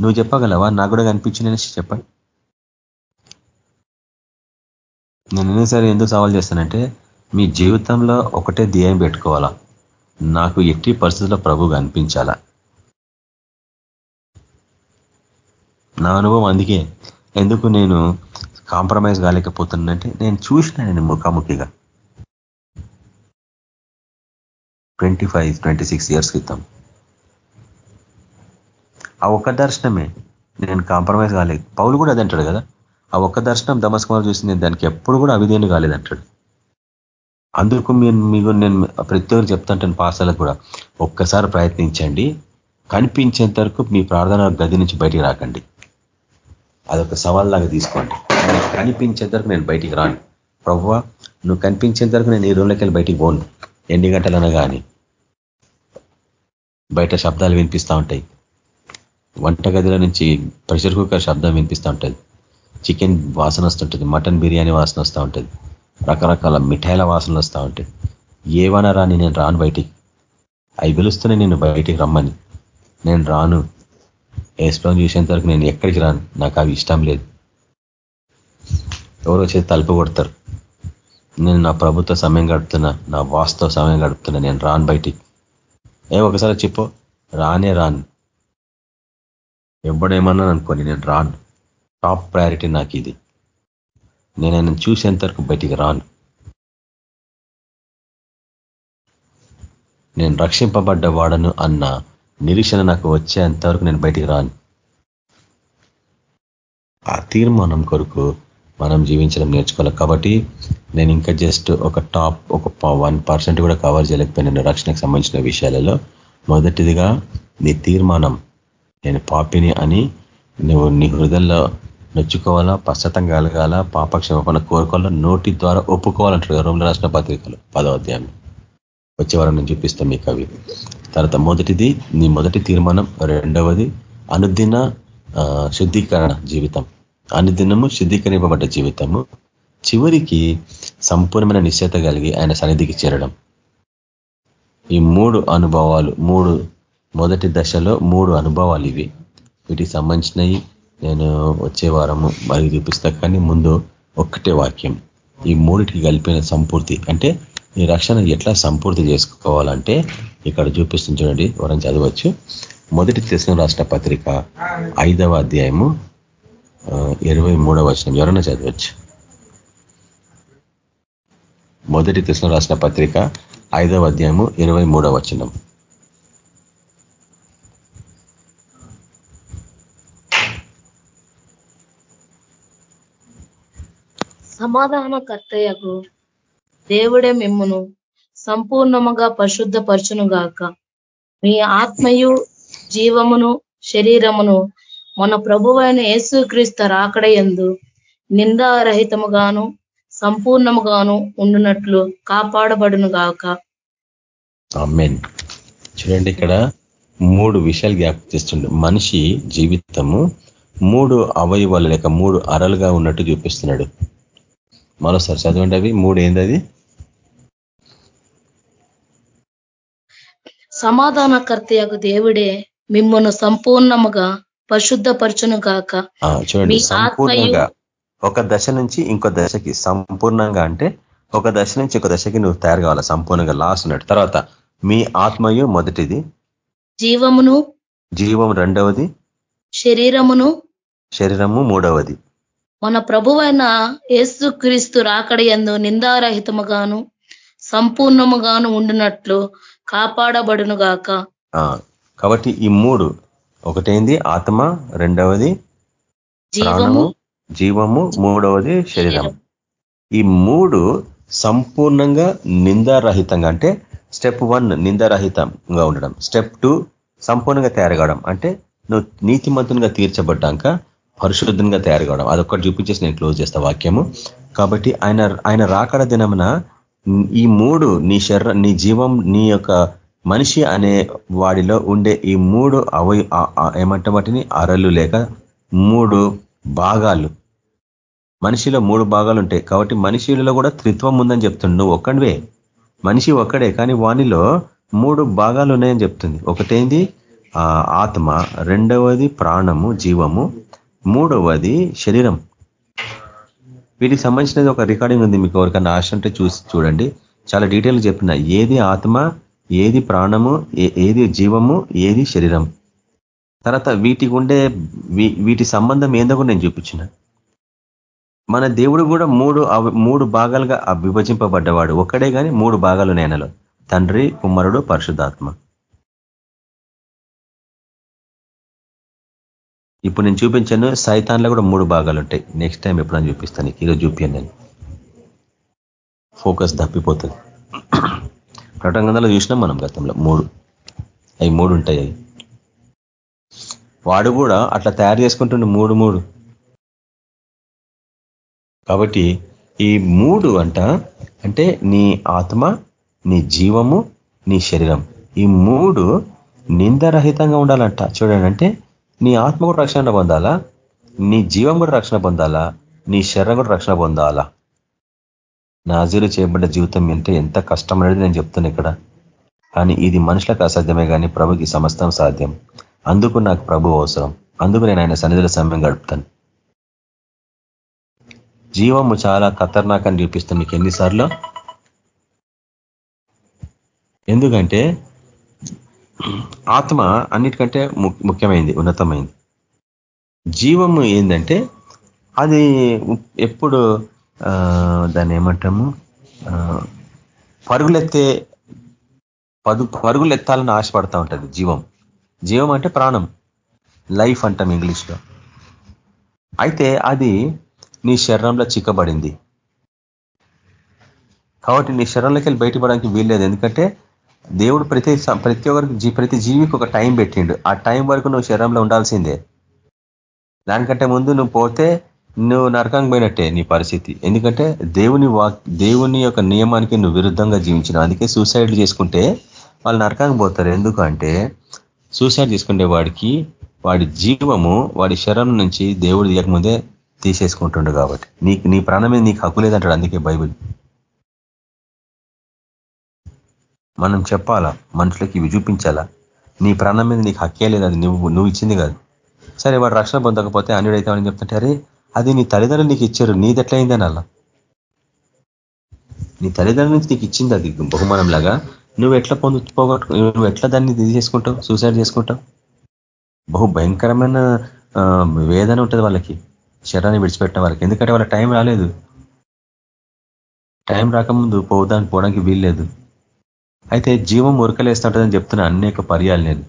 నువ్వు చెప్పగలవా? నాకు కూడా కనిపించిందని చెప్పండి. నేను ఎన్నిసారి ఎందుకు సవాల్ చేస్తానంటే మీ జీవితంలో ఒకటే ధ్యేయం పెట్టుకోవాలా? నాకు ఎట్టి పరిస్థితుల్లో ప్రభు కనిపించాలా? నా అనుభవం అందుకే ఎందుకు నేను కాంప్రమైజ్ కాలేకపోతున్నానంటే నేను చూసిన నేను ముఖాముఖిగా. Twenty five twenty six years క్రితం. ఆ ఒక్క దర్శనమే. నేను కాంప్రమైజ్ కాలేదు. పౌలు కూడా అది అంటాడు కదా. ఆ ఒక్క దర్శనం దమస్కుమార్ చూసి నేను దానికి ఎప్పుడు కూడా అవిధేను కాలేదంటాడు అందుకు మీరు మీకు నేను ప్రతి ఒక్కరు చెప్తాంటాను పాసాలకు కూడా. ఒక్కసారి ప్రయత్నించండి. కనిపించేంత వరకు మీ ప్రార్థన గది నుంచి బయటికి రాకండి. అదొక సవాల్ లాగా తీసుకోండి కనిపించేంత వరకు నేను బయటికి రాను. ప్రవ్వ నువ్వు కనిపించేంత వరకు నేను ఈ రూమ్లోకి వెళ్ళి బయటికి పోను. ఎన్ని గంటలన్నా కానీ బయట శబ్దాలు వినిపిస్తూ ఉంటాయి. వంటగదిలో నుంచి ప్రెషర్ కుక్కర్ శబ్దం వినిపిస్తూ ఉంటుంది. చికెన్ వాసన వస్తుంటుంది మటన్ బిర్యానీ వాసన వస్తూ ఉంటుంది రకరకాల మిఠాయిల వాసనలు వస్తూ ఉంటాయి ఏవైనా రాని నేను రాను బయటికి. అవి పిలుస్తున్నాయి నేను బయటికి రమ్మని. నేను రాను. ఏస్ప్లోన్ చూసేంత వరకు నేను ఎక్కడికి రాను. నాకు అవి ఇష్టం లేదు. ఎవరు వచ్చేది తలుపు కొడతారు. నేను నా ప్రభుత్వ సమయం గడుపుతున్నా నా వాస్తవ సమయం గడుపుతున్నా నేను రాను బయటికి. ఏ ఒకసారి చెప్పు. రానే రాను. ఎవడేమన్నా అనుకోని నేను రాను. టాప్ ప్రయారిటీ నాకు ఇది నేను ఆయన చూసేంత వరకు బయటికి రాను. నేను రక్షింపబడ్డ వాడను అన్న నిరీక్షణ నాకు వచ్చేంత వరకు నేను బయటికి రాను. ఆ తీర్మానం కొరకు మనం జీవించడం నేర్చుకోవాలి. కాబట్టి నేను ఇంకా జస్ట్ ఒక టాప్ ఒక వన్ పర్సెంట్ కూడా కవర్ చేయలేకపోయినాను రక్షణకు సంబంధించిన విషయాలలో మొదటిదిగా నీ తీర్మానం నేను పాపిని అని నువ్వు నీ హృదయంలో నొచ్చుకోవాలా పశ్చాత్తం కలగాల పాపక్షేమపణ కోరుకోవాలా నోటి ద్వారా ఒప్పుకోవాలంటారు రోమిల రాసిన పత్రికలు పదో అధ్యాయం వచ్చే వారం నేను చూపిస్తాం మీకు అవి తర్వాత మొదటిది నీ మొదటి తీర్మానం రెండవది అనుదిన శుద్ధీకరణ జీవితం. అనుదినము శుద్ధీకరింపబడ్డ జీవితము. చివరికి సంపూర్ణమైన నిశ్చయత కలిగి ఆయన సన్నిధికి చేరడం. ఈ మూడు అనుభవాలు మూడు మొదటి దశలో మూడు అనుభవాలు ఇవి. వీటికి సంబంధించినవి నేను వచ్చే వారము మరి చూపిస్తా కానీ ముందు ఒక్కటే వాక్యం. ఈ మూడిటికి కలిపిన సంపూర్తి. అంటే ఈ రక్షణ ఎట్లా సంపూర్తి చేసుకోవాలంటే ఇక్కడ చూపిస్తుంది చూడండి వరం చదవచ్చు. మొదటి తెలిసిన రాష్ట్ర పత్రిక ఐదవ అధ్యాయము ఇరవై మూడవ వచనం. ఎవరైనా చదవచ్చు? మొదటి తెలిసిన రాసిన పత్రిక ఐదవ అధ్యాయము ఇరవై మూడవ వచనం. సమాధానకర్తయకు దేవుడే మిమ్మును సంపూర్ణముగా పరిశుద్ధపరచును గాక మీ ఆత్మయు జీవమును శరీరమును మన ప్రభువైన యేసుక్రీస్తు రాకడయందు నిందారహితముగాను సంపూర్ణముగాను ఉండునట్లు కాపాడబడును గాక చూడండి ఇక్కడ మూడు విషయాలు జ్ఞాపకం చేస్తుండే. మనిషి జీవితము మూడు అవయవాలు లేక మూడు అరలుగా ఉన్నట్టు చూపిస్తున్నాడు. మరోసారి చదవండి అవి. మూడు ఏంది అది సమాధానకర్తయకు దేవుడే మిమ్మల్ని సంపూర్ణముగా పరిశుద్ధపరచును గాక చూడండి సంపూర్ణంగా. ఒక దశ నుంచి ఇంకో దశకి. సంపూర్ణంగా అంటే ఒక దశ నుంచి ఒక దశకి నువ్వు తయారు కావాలి? సంపూర్ణంగా లాస్ట్ ఉన్నట్టు. తర్వాత మీ ఆత్మయు మొదటిది. జీవమును జీవం రెండవది. శరీరమును శరీరము మూడవది. మన ప్రభువైన యేసుక్రీస్తు రాకడయందు నిందారహితముగాను సంపూర్ణముగాను ఉండినట్లు కాపాడబడును గాక. కాబట్టి ఈ మూడు ఒకటేంది? ఆత్మ రెండవది జీవము జీవము మూడవది శరీరం ఈ మూడు సంపూర్ణంగా నిందారహితంగా అంటే స్టెప్ వన్ నిందారహితంగా ఉండడం. స్టెప్ టూ సంపూర్ణంగా తయారు కావడం. అంటే నువ్వు నీతిమంతునిగా తీర్చబడ్డాక పరిశుద్ధంగా తయారు కావడం. అదొక్కటి చూపించేసి నేను క్లోజ్ చేస్తా వాక్యము. కాబట్టి ఆయన ఆయన రాకడ దినమున ఈ మూడు నీ శరీర నీ జీవం నీ యొక్క మనిషి అనే వాడిలో ఉండే ఈ మూడు అవయ ఏమంట వాటిని? అరలు లేక మూడు భాగాలు. మనిషిలో మూడు భాగాలు ఉంటాయి. కాబట్టి మనిషిలో కూడా త్రిత్వం ఉందని చెప్తుండు నువ్వు ఒక్కడివే. మనిషి ఒక్కడే. కానీ వానిలో మూడు భాగాలు ఉన్నాయని చెప్తుంది. ఒకటేంది? ఆత్మ. రెండవది ప్రాణము జీవము. మూడవది శరీరం. వీటికి సంబంధించినది ఒక రికార్డింగ్ ఉంది మీకు ఎవరికైనా ఆశ ఉంటే చూసి చూడండి. చాలా డీటెయిల్ చెప్పిన ఏది ఆత్మ ఏది ప్రాణము ఏది జీవము ఏది శరీరం. తర్వాత వీటికి ఉండే వీటి సంబంధం ఏందో నేను చూపించిన. మన దేవుడు కూడా మూడు మూడు భాగాలుగా విభజింపబడ్డవాడు ఒక్కడే కానీ మూడు భాగాలు నేనలో తండ్రి కుమారుడు పరిశుద్ధాత్మ. ఇప్పుడు నేను చూపించాను సైతాన్లో కూడా మూడు భాగాలు ఉంటాయి నెక్స్ట్ టైం ఎప్పుడైనా చూపిస్తాను ఈరోజు చూపించాను నేను. ఫోకస్ తప్పిపోతుంది. ప్రకటన చూసినాం మనం గతంలో మూడు. అవి మూడు ఉంటాయి అవి. వాడు కూడా అట్లా తయారు చేసుకుంటుండే మూడు మూడు. కాబట్టి ఈ మూడు అంట అంటే నీ ఆత్మ నీ జీవము నీ శరీరం. ఈ మూడు నిందరహితంగా ఉండాలంట. చూడండి అంటే నీ ఆత్మ కూడా రక్షణ పొందాలా? నీ జీవం కూడా రక్షణ పొందాలా? నీ శరీరం కూడా రక్షణ పొందాలా? నాజీలు చేయబడ్డ జీవితం అంటే ఎంత కష్టం అనేది నేను చెప్తున్నా ఇక్కడ. కానీ ఇది మనుషులకు అసాధ్యమే కానీ ప్రభుకి సమస్తం సాధ్యం. అందుకు నాకు ప్రభు అవసరం. అందుకు నేను ఆయన సన్నిధిలో సమయం గడుపుతాను. జీవము చాలా ఖతర్నాక్ అని చూపిస్తాను మీకు ఎన్నిసార్లు? ఎందుకంటే ఆత్మ అన్నిటికంటే ముఖ్యమైంది ఉన్నతమైంది. జీవము ఏంటంటే అది ఎప్పుడు దాన్ని ఏమంటాము పరుగులెత్తే పదు పరుగులు ఎత్తాలని ఆశపడతా ఉంటుంది జీవం. జీవం అంటే ప్రాణం. లైఫ్ అంటాం ఇంగ్లీష్లో. అయితే అది నీ శరీరంలో చిక్కబడింది. కాబట్టి నీ శరీరంలోకి వెళ్ళి బయటపడడానికి వీల్లేదు. ఎందుకంటే దేవుడు ప్రతి ప్రతి ఒక్కరికి ప్రతి జీవికి ఒక టైం పెట్టిండు. ఆ టైం వరకు నువ్వు శరీరంలో ఉండాల్సిందే. దానికంటే ముందు నువ్వు పోతే నువ్వు నరకంగా పోయినట్టే నీ పరిస్థితి. ఎందుకంటే దేవుని వాక్ దేవుని యొక్క నియమానికి నువ్వు విరుద్ధంగా జీవించిన అందుకే సూసైడ్ చేసుకుంటే వాళ్ళు నరకంగా పోతారు. ఎందుకంటే సూసైడ్ చేసుకునే వాడికి వాడి జీవము వాడి శరం నుంచి దేవుడు తీయకముందే తీసేసుకుంటుండు కాబట్టి. నీకు నీ ప్రాణం నీకు హక్కు లేదంటాడు. అందుకే బైబిల్ మనం చెప్పాలా? మనుషులకి ఇవి చూపించాలా? నీ ప్రాణం మీద నీకు హక్కే లేదు అది నువ్వు నువ్వు ఇచ్చింది కాదు. సరే వాడు రక్షణ పొందకపోతే అన్యుడైతామని చెప్తుంటే అరే అది నీ తల్లిదండ్రులు నీకు ఇచ్చారు నీది ఎట్లయిందని అలా. నీ తల్లిదండ్రుల నుంచి నీకు ఇచ్చింది అది బహుమానం లాగా నువ్వు ఎట్లా పొందు పోగొట్టు నువ్వు ఎట్లా దాన్ని ఇది చేసుకుంటావు? సూసైడ్ చేసుకుంటావు? బహు భయంకరమైన వేదన ఉంటుంది వాళ్ళకి. శరీరాన్ని విడిచిపెట్టిన వాళ్ళకి. ఎందుకంటే వాళ్ళ టైం రాలేదు. టైం రాకముందు పోదానికి పోవడానికి వీల్లేదు. అయితే జీవం ఉరకలేస్తుంటుందని చెప్తున్న అనేక పర్యాలు నేను.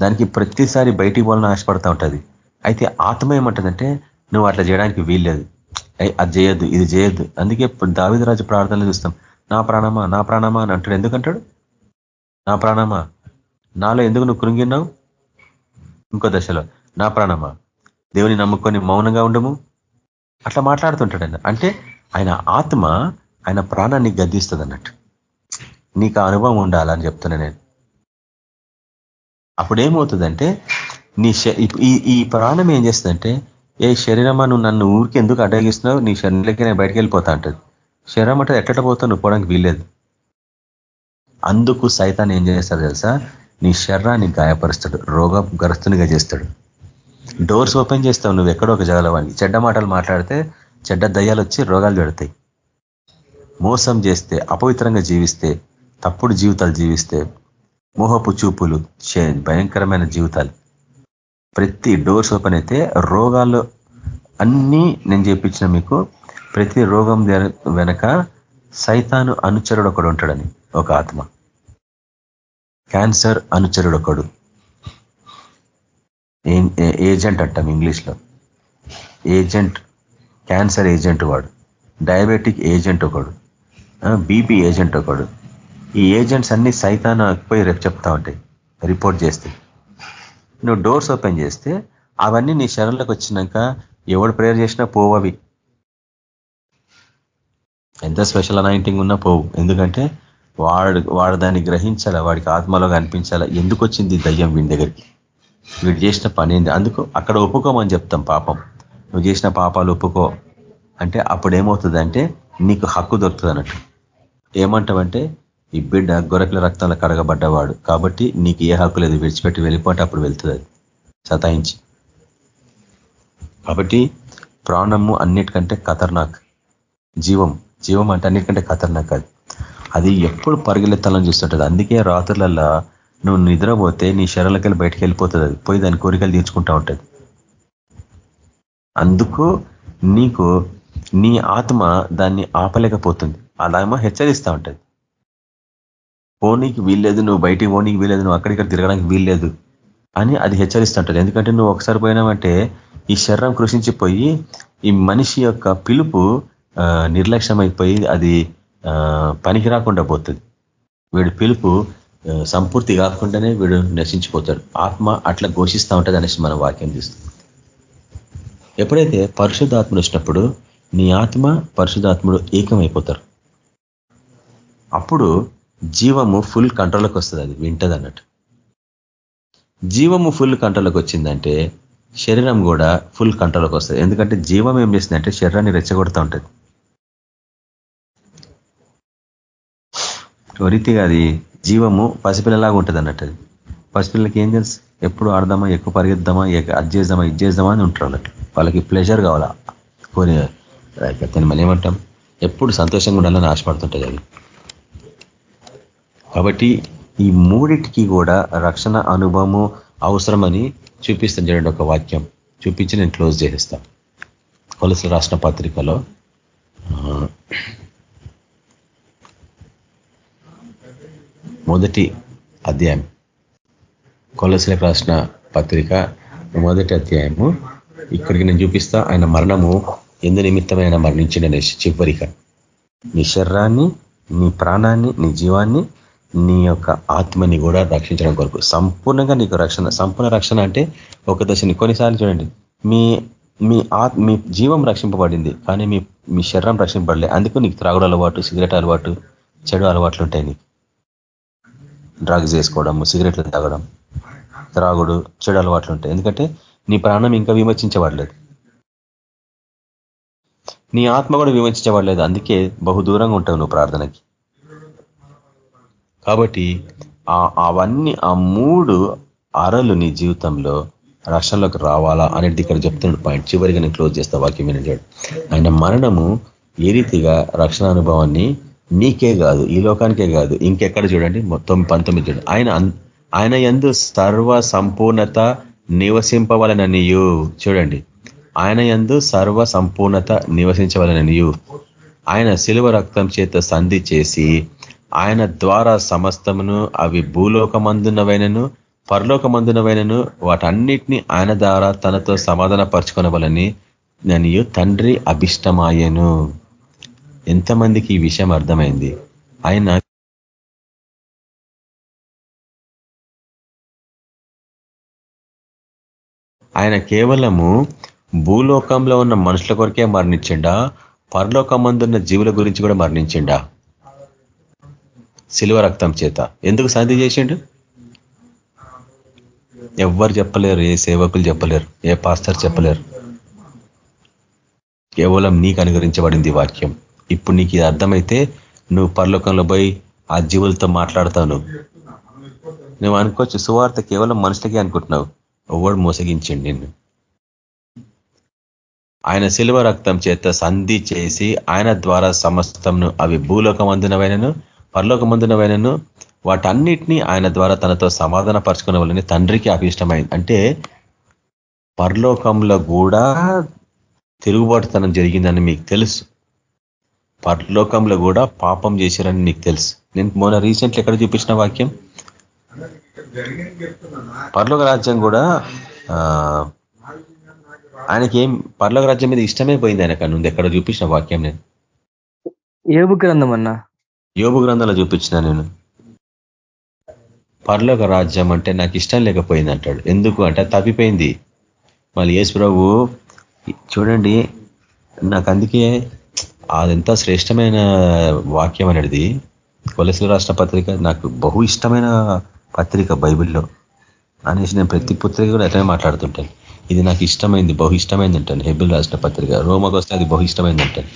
దానికి ప్రతిసారి బయటికి పోవాలని ఆశపడతా ఉంటుంది. అయితే ఆత్మ ఏమంటుందంటే నువ్వు అట్లా చేయడానికి వీల్లేదు. అది చేయొద్దు ఇది చేయొద్దు. అందుకే దావిదరాజు ప్రార్థనలు చూస్తాం. నా ప్రాణమా నా ప్రాణమా అని అంటాడు. ఎందుకంటాడు? నా ప్రాణమా నాలో ఎందుకు నువ్వు కృంగిన్నావు? ఇంకో దశలో నా ప్రాణమా దేవుని నమ్ముకొని మౌనంగా ఉండము. అట్లా మాట్లాడుతుంటాడు ఆయన. అంటే ఆయన ఆత్మ ఆయన ప్రాణాన్ని గద్దిస్తుంది అన్నట్టు నీకు అనుభవం ఉండాలని చెప్తున్నా నేను. అప్పుడు ఏమవుతుందంటే నీ ఈ ప్రాణం ఏం చేస్తుందంటే ఏ శరీరమా నువ్వు నన్ను ఊరికి ఎందుకు అడ్డగిస్తున్నావు నీ శరీరంలోకి నేను బయటకు వెళ్ళిపోతా అంటది. శరీరం అంటే ఎట్టట పోతా నువ్వు పోవడానికి వీల్లేదు. అందుకు సైతాన్ని ఏం చేస్తాడు తెలుసా? నీ శరీరాన్ని గాయపరుస్తాడు రోగగ్రస్తునిగా చేస్తాడు. డోర్స్ ఓపెన్ చేస్తావు నువ్వు ఎక్కడో ఒక జగల వాడికి చెడ్డ మాటలు మాట్లాడితే చెడ్డ దయ్యాలు వచ్చి రోగాలు పెడతాయి మోసం చేస్తే అపవిత్రంగా జీవిస్తే తప్పుడు జీవితాలు జీవిస్తే మోహపు చూపులు భయంకరమైన జీవితాలు. ప్రతి డోర్స్ ఓపెన్ అయితే రోగాలు అన్నీ నేను చెప్పించిన మీకు ప్రతి రోగం వెనక సైతాను అనుచరుడు ఒకడు ఉంటాడని ఒక ఆత్మ. క్యాన్సర్ అనుచరుడు ఒకడు. ఏజెంట్ అంటాం ఇంగ్లీష్లో. ఏజెంట్ క్యాన్సర్ ఏజెంట్ వాడు. డయాబెటిక్ ఏజెంట్ ఒకడు. బీపీ ఏజెంట్ ఒకడు. ఈ ఏజెంట్స్ అన్ని సైతాను పోయి రేపు చెప్తా ఉంటాయి. రిపోర్ట్ చేస్తే. నువ్వు డోర్స్ ఓపెన్ చేస్తే అవన్నీ నీ శరణలోకి వచ్చినాక ఎవడు ప్రేయర్ చేసినా పోవవి ఎంత స్పెషల్ అనైంటింగ్ ఉన్నా పోవు. ఎందుకంటే వాడు వాడు దాన్ని గ్రహించాలా వాడికి ఆత్మలో కనిపించాలా? ఎందుకు వచ్చింది దయ్యం వీడి దగ్గరికి? వీడు చేసిన పని ఏంది? అందుకు అక్కడ ఒప్పుకోమని చెప్తాం పాపం. నువ్వు చేసిన పాపాలు ఒప్పుకో. అంటే అప్పుడు ఏమవుతుందంటే నీకు హక్కు దొరుకుతుంది అన్నట్టు. ఏమంటావంటే ఈ బిడ్డ గొరకల రక్తంలో కడగబడ్డవాడు. కాబట్టి నీకు ఏ హక్కు లేదు. విడిచిపెట్టి వెళ్ళిపోతే అప్పుడు వెళ్తుంది. అది సతాయించి. కాబట్టి ప్రాణము అన్నిటికంటే ఖతర్నాక్. జీవం. జీవం అంటే అన్నిటికంటే ఖతర్నాక్ అది. అది ఎప్పుడు పరిగెలెత్తాలని చూస్తుంటుంది. అందుకే రాత్రులలో నువ్వు నిద్రపోతే నీ శరీరకెళ్ళి బయటకు వెళ్ళిపోతుంది అది. పోయి దాని కోరికలు తీర్చుకుంటా ఉంటుంది. అందుకు నీకు నీ ఆత్మ దాన్ని ఆపలేకపోతుంది. అలా హెచ్చరిస్తూ ఉంటుంది. పోనీకి వీల్లేదు నువ్వు బయటికి పోనీకి వీల్లేదు నువ్వు అక్కడిక్కడ తిరగడానికి వీల్లేదు అని అది హెచ్చరిస్తుంటది ఎందుకంటే నువ్వు ఒకసారి పోయినావంటే ఈ శరీరం కృషించిపోయి ఈ మనిషి యొక్క పిలుపు నిర్లక్ష్యమైపోయి అది పనికి రాకుండా పోతుంది. వీడి పిలుపు సంపూర్తి కాకుండానే వీడు నశించిపోతాడు. ఆత్మ అట్లా ఘోషిస్తూ ఉంటుంది అనేసి మనం వాక్యం చూస్తుంది ఎప్పుడైతే పరిశుద్ధాత్ముడు వచ్చినప్పుడు నీ ఆత్మ పరిశుద్ధాత్ముడు ఏకమైపోతారు. అప్పుడు జీవము ఫుల్ కంట్రోల్కి వస్తుంది అది వింటది అన్నట్టు. జీవము ఫుల్ కంట్రోల్కి వచ్చిందంటే శరీరం కూడా ఫుల్ కంట్రోల్కి వస్తుంది. ఎందుకంటే జీవం ఏం చేసిందంటే శరీరాన్ని రెచ్చగొడుతూ ఉంటుంది. రీతిగా అది జీవము పసిపిల్లలాగా ఉంటుంది అన్నట్టు అది. పసిపిల్లలకి ఏం తెలుసు? ఎప్పుడు ఆడదామా ఎక్కువ పరిగెద్దామా అది చేద్దామా ఇది చేద్దామా అని ఉంటారు అన్నట్టు. వాళ్ళకి ప్లెజర్ కావాలా? కొని దాన్ని మనం ఏమంటాం? ఎప్పుడు సంతోషంగా ఉండాలని ఆశపడుతుంటుంది అది. కాబట్టి ఈ మూడిటికి కూడా రక్షణ అనుభవము అవసరమని చూపిస్తాను చూడండి ఒక వాక్యం చూపించి నేను క్లోజ్ చేసేస్తా. కొలసలు రాసిన పత్రికలో మొదటి అధ్యాయం. కొలసలకు రాసిన పత్రిక మొదటి అధ్యాయము. ఇక్కడికి నేను చూపిస్తా ఆయన మరణము ఎందు నిమిత్తమైన మరణించిండనేసి చివరిక నీ శరీరాన్ని నీ ప్రాణాన్ని నీ జీవాన్ని నీ యొక్క ఆత్మని కూడా రక్షించడం కొరకు. సంపూర్ణంగా నీకు రక్షణ సంపూర్ణ రక్షణ అంటే ఒక దశని. కొన్నిసార్లు చూడండి మీ మీ మీ జీవం రక్షింపబడింది కానీ మీ మీ శరీరం రక్షింపబడలే. అందుకు నీకు త్రాగుడు అలవాటు సిగరెట్ అలవాటు చెడు అలవాట్లు ఉంటాయి నీకు. డ్రగ్స్ వేసుకోవడం సిగరెట్లు తాగడం త్రాగుడు చెడు అలవాట్లు ఉంటాయి. ఎందుకంటే నీ ప్రాణం ఇంకా విమర్శించబడలేదు నీ ఆత్మ కూడా విమర్శించబడలేదు అందుకే బహు దూరంగా ఉంటావు నువ్వు ప్రార్థనకి. కాబట్టి అవన్నీ ఆ మూడు అరలు నీ జీవితంలో రక్షణలోకి రావాలా అనేది ఇక్కడ చెప్తున్నాడు పాయింట్. చివరిగా నేను క్లోజ్ చేస్తా వాక్యం వినంటాడు ఆయన మరణము ఏ రీతిగా రక్షణ అనుభవాన్ని నీకే కాదు ఈ లోకానికే కాదు ఇంకెక్కడ చూడండి మొత్తం పంతొమ్మిది చూడండి. ఆయన ఆయన ఎందు సర్వ సంపూర్ణత నివసింపవలననియు. చూడండి ఆయన ఎందు సర్వ సంపూర్ణత నివసించవలననియు. ఆయన శిలువ రక్తం చేత సంధి చేసి ఆయన ద్వారా సమస్తమును అవి భూలోకమందునవైనను పరలోకమందునవైనను వాటన్నిటిని ఆయన ద్వారా తనతో సమాధాన పరుచుకొనవలని నేను తండ్రి అభిష్టమాయను. ఎంతమందికి ఈ విషయం అర్థమైంది? ఆయన ఆయన కేవలము భూలోకంలో ఉన్న మనుషుల కొరకే మరణించిండా? పరలోకమందున్న జీవుల గురించి కూడా మరణించిండా? శిలువ రక్తం చేత. ఎందుకు సంధి చేసిండు? ఎవ్వరు చెప్పలేరు ఏ సేవకులు చెప్పలేరు ఏ పాస్టర్ చెప్పలేరు. కేవలం నీకు అనుగరించబడింది వాక్యం. ఇప్పుడు నీకు ఇది అర్థమైతే నువ్వు పరలోకంలో పోయి ఆ జీవులతో మాట్లాడతావు నువ్వు. అనుకోవచ్చు సువార్త కేవలం మనుషులకే అనుకుంటున్నావు. ఎవడు మోసగించండి నిన్ను? ఆయన శిలువ రక్తం చేత సంధి చేసి ఆయన ద్వారా సమస్తంను అవి భూలోకమందునవైనను పరలోకమందునవైనను వాటన్నిటినీ ఆయన ద్వారా తనతో సమాధాన పరుచుకునే వాళ్ళని తండ్రికి అభిష్టమైంది. అంటే పరలోకంలో కూడా తిరుగుబాటుతనం జరిగిందని మీకు తెలుసు. పరలోకంలో కూడా పాపం చేశారని నీకు తెలుసు. నేను మొన్న రీసెంట్లీ ఎక్కడ చూపించిన వాక్యం? పర్లోక రాజ్యం కూడా ఆయనకి ఏం పర్లోక రాజ్యం మీద ఇష్టమే పోయింది ఆయన నుండి ఎక్కడ చూపించిన వాక్యం నేను? ఏబు గ్రంథం అన్నా. యోగు గ్రంథంలో చూపించిన నేను. పర్లోక రాజ్యం అంటే నాకు ఇష్టం లేకపోయింది అంటాడు. ఎందుకు అంటే తప్పిపోయింది. మళ్ళీ యేసు ప్రభు చూడండి నాకు అందుకే అదెంత శ్రేష్టమైన వాక్యం అనేది కొలసిన రాష్ట్ర పత్రిక నాకు బహు ఇష్టమైన పత్రిక బైబిల్లో. అనేసి నేను ప్రతి పుత్రిక కూడా అట్లనే మాట్లాడుతుంటాను. ఇది నాకు ఇష్టమైంది బహు ఇష్టమైంది అంటాను. హెబిల్ రాష్ట్ర పత్రిక రోమకు వస్తే అది బహు ఇష్టమైంది అంటాను.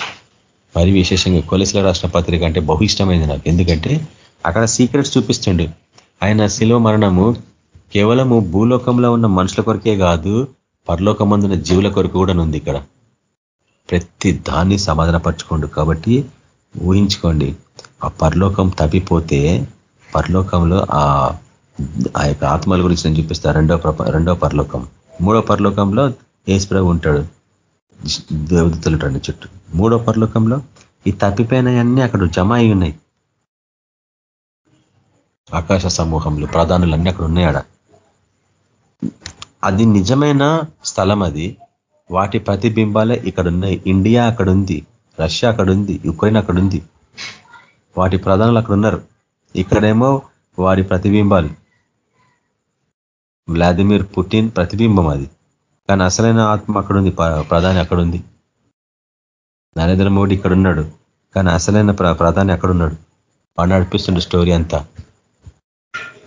మరి విశేషంగా కొలసిల రాష్ట్ర పత్రిక అంటే బహు ఇష్టమైంది నాకు. ఎందుకంటే అక్కడ సీక్రెట్స్ చూపిస్తుండు. ఆయన శిలువ మరణము కేవలము భూలోకంలో ఉన్న మనుషుల కొరకే కాదు పరలోకమందున జీవుల కొరకు కూడా ఉంది ఇక్కడ. ప్రతి దాన్ని సమాధానపరచుకోండు కాబట్టి ఊహించుకోండి. ఆ పరలోకం తప్పిపోతే పరలోకంలో ఆ ఆ యొక్క ఆత్మల గురించి నేను చూపిస్తా. రెండో రెండో పరలోకం. మూడో పరలోకంలో ఏసుప్రభు ఉంటాడు. దేవదత్తులు ఉంటాడు చుట్టూ. మూడో పరలోకంలో ఈ తప్పిపోయినవన్నీ అక్కడ జమ అయి ఉన్నాయి. ఆకాశ సమూహంలో ప్రధానులన్నీ అక్కడ ఉన్నాయాడ అది నిజమైన స్థలం అది. వాటి ప్రతిబింబాలే ఇక్కడ ఉన్నాయి. ఇండియా అక్కడ ఉంది. రష్యా అక్కడ ఉంది. యుక్రెయిన్ అక్కడ ఉంది. వాటి ప్రధానులు అక్కడ ఉన్నారు. ఇక్కడేమో వారి ప్రతిబింబాలు. వ్లాదిమిర్ పుటిన్ ప్రతిబింబం అది. కానీ అసలైన ఆత్మ అక్కడ ఉంది ప్రధాని అక్కడ ఉంది నరేంద్ర మోడీ ఇక్కడ ఉన్నాడు కానీ అసలైన ప్రధాని అక్కడ ఉన్నాడు వాడు నడిపిస్తుండే స్టోరీ అంతా.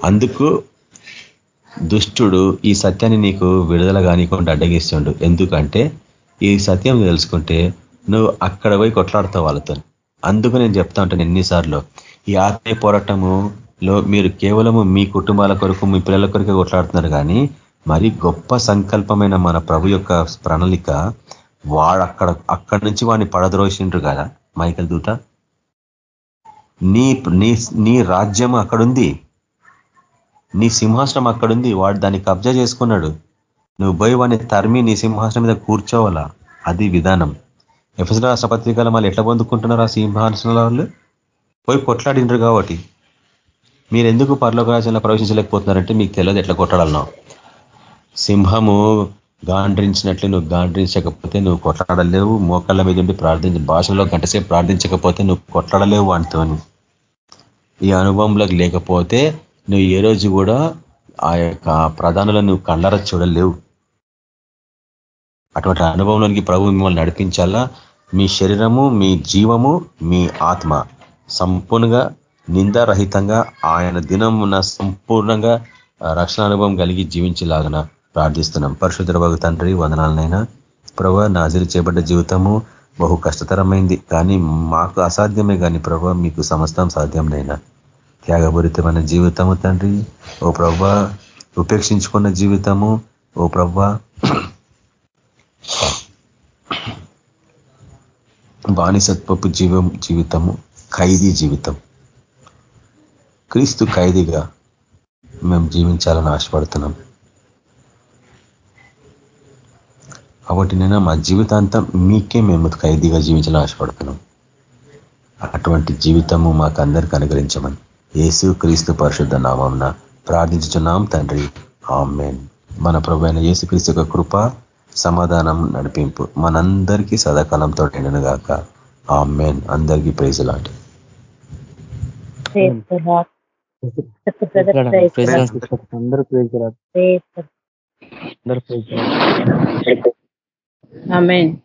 అందుకు దుష్టుడు ఈ సత్యాన్ని నీకు విడుదల కానికుండా అడ్డగిస్తుండు. ఎందుకంటే ఈ సత్యం తెలుసుకుంటే నువ్వు అక్కడ పోయి కొట్లాడతావు వాళ్ళతో. అందుకు నేను చెప్తా ఉంటాను ఎన్నిసార్లు. ఈ ఆత్మీయ పోరాటములో మీరు కేవలము మీ కుటుంబాల కొరకు మీ పిల్లల కొరకే కొట్లాడుతున్నారు కానీ మరి గొప్ప సంకల్పమైన మన ప్రభు యొక్క ప్రణాళిక వాడు అక్కడ అక్కడి నుంచి వాడిని పడద్రోసిండ్రు కదా మైకల్ దూత? నీ నీ నీ రాజ్యం అక్కడుంది. నీ సింహాసనం అక్కడుంది. వాడు దాన్ని కబ్జా చేసుకున్నాడు. నువ్వు పోయి వాడిని తరిమి నీ సింహాసనం మీద కూర్చోవాలా? అది విధానం. ఎఫ్ఎస్ రాష్ట్రపత్రికలు మళ్ళీ ఎట్లా పొందుకుంటున్నారు ఆ సింహాసనాల వాళ్ళు? పోయి కొట్లాడిండ్రు కాబట్టి. మీరు ఎందుకు పర్లోక రాజ్యంలో ప్రవేశించలేకపోతున్నారంటే మీకు తెలియదు ఎట్లా కొట్టాలన్నావు సింహము గాండ్రించినట్లు నువ్వు గాండ్రించకపోతే నువ్వు కొట్లాడలేవు. మోకాళ్ళ మీద ఉండి ప్రార్థించి. భాషలో గంటసేపు ప్రార్థించకపోతే నువ్వు కొట్లాడలేవు వాటితో ఈ అనుభవంలోకి లేకపోతే నువ్వు ఏ రోజు కూడా ఆ యొక్క ప్రధానులను నువ్వు కళ్ళర చూడలేవు. అటువంటి అనుభవంలోనికి ప్రభు మిమ్మల్ని నడిపించాలా? మీ శరీరము మీ జీవము మీ ఆత్మ సంపూర్ణంగా నిందారహితంగా ఆయన దినం సంపూర్ణంగా రక్షణ అనుభవం కలిగి జీవించలాగన. ప్రార్థిస్తున్నాం. పరిశుద్ధ భగ తండ్రి వదనాలనైనా. ప్రభా నాజీరు చేపడ్డ జీవితము బహు కష్టతరమైంది కానీ మాకు అసాధ్యమే కానీ ప్రభా మీకు సమస్తం సాధ్యంనైనా త్యాగపూరితమైన జీవితము తండ్రి. ఓ ప్రభా ఉపేక్షించుకున్న జీవితము. ఓ ప్రభా బానిసత్వపు జీవం జీవితము ఖైదీ జీవితం. క్రీస్తు ఖైదీగా మేము జీవించాలని ఆశపడుతున్నాం. కాబట్టి నేను మా జీవితాంతం మీకే మేము ఖైదీగా జీవించాలని ఆశపడుతున్నాం. అటువంటి జీవితము మాకు అందరికి అనుగ్రహించమని యేసు క్రీస్తు పరిశుద్ధ నామంన ప్రార్థించుతున్నాం తండ్రి. ఆమెన్. మన ప్రభు అయిన యేసుక్రీస్తు యొక్క కృప సమాధానం నడిపింపు మనందరికీ సదాకాలంతో ఎండను గాక. ఆమెన్. అందరికీ ప్రైజ్ లాంటి అందరూ ప్రేజ్ అందరూ ప్రేజ్ Amém.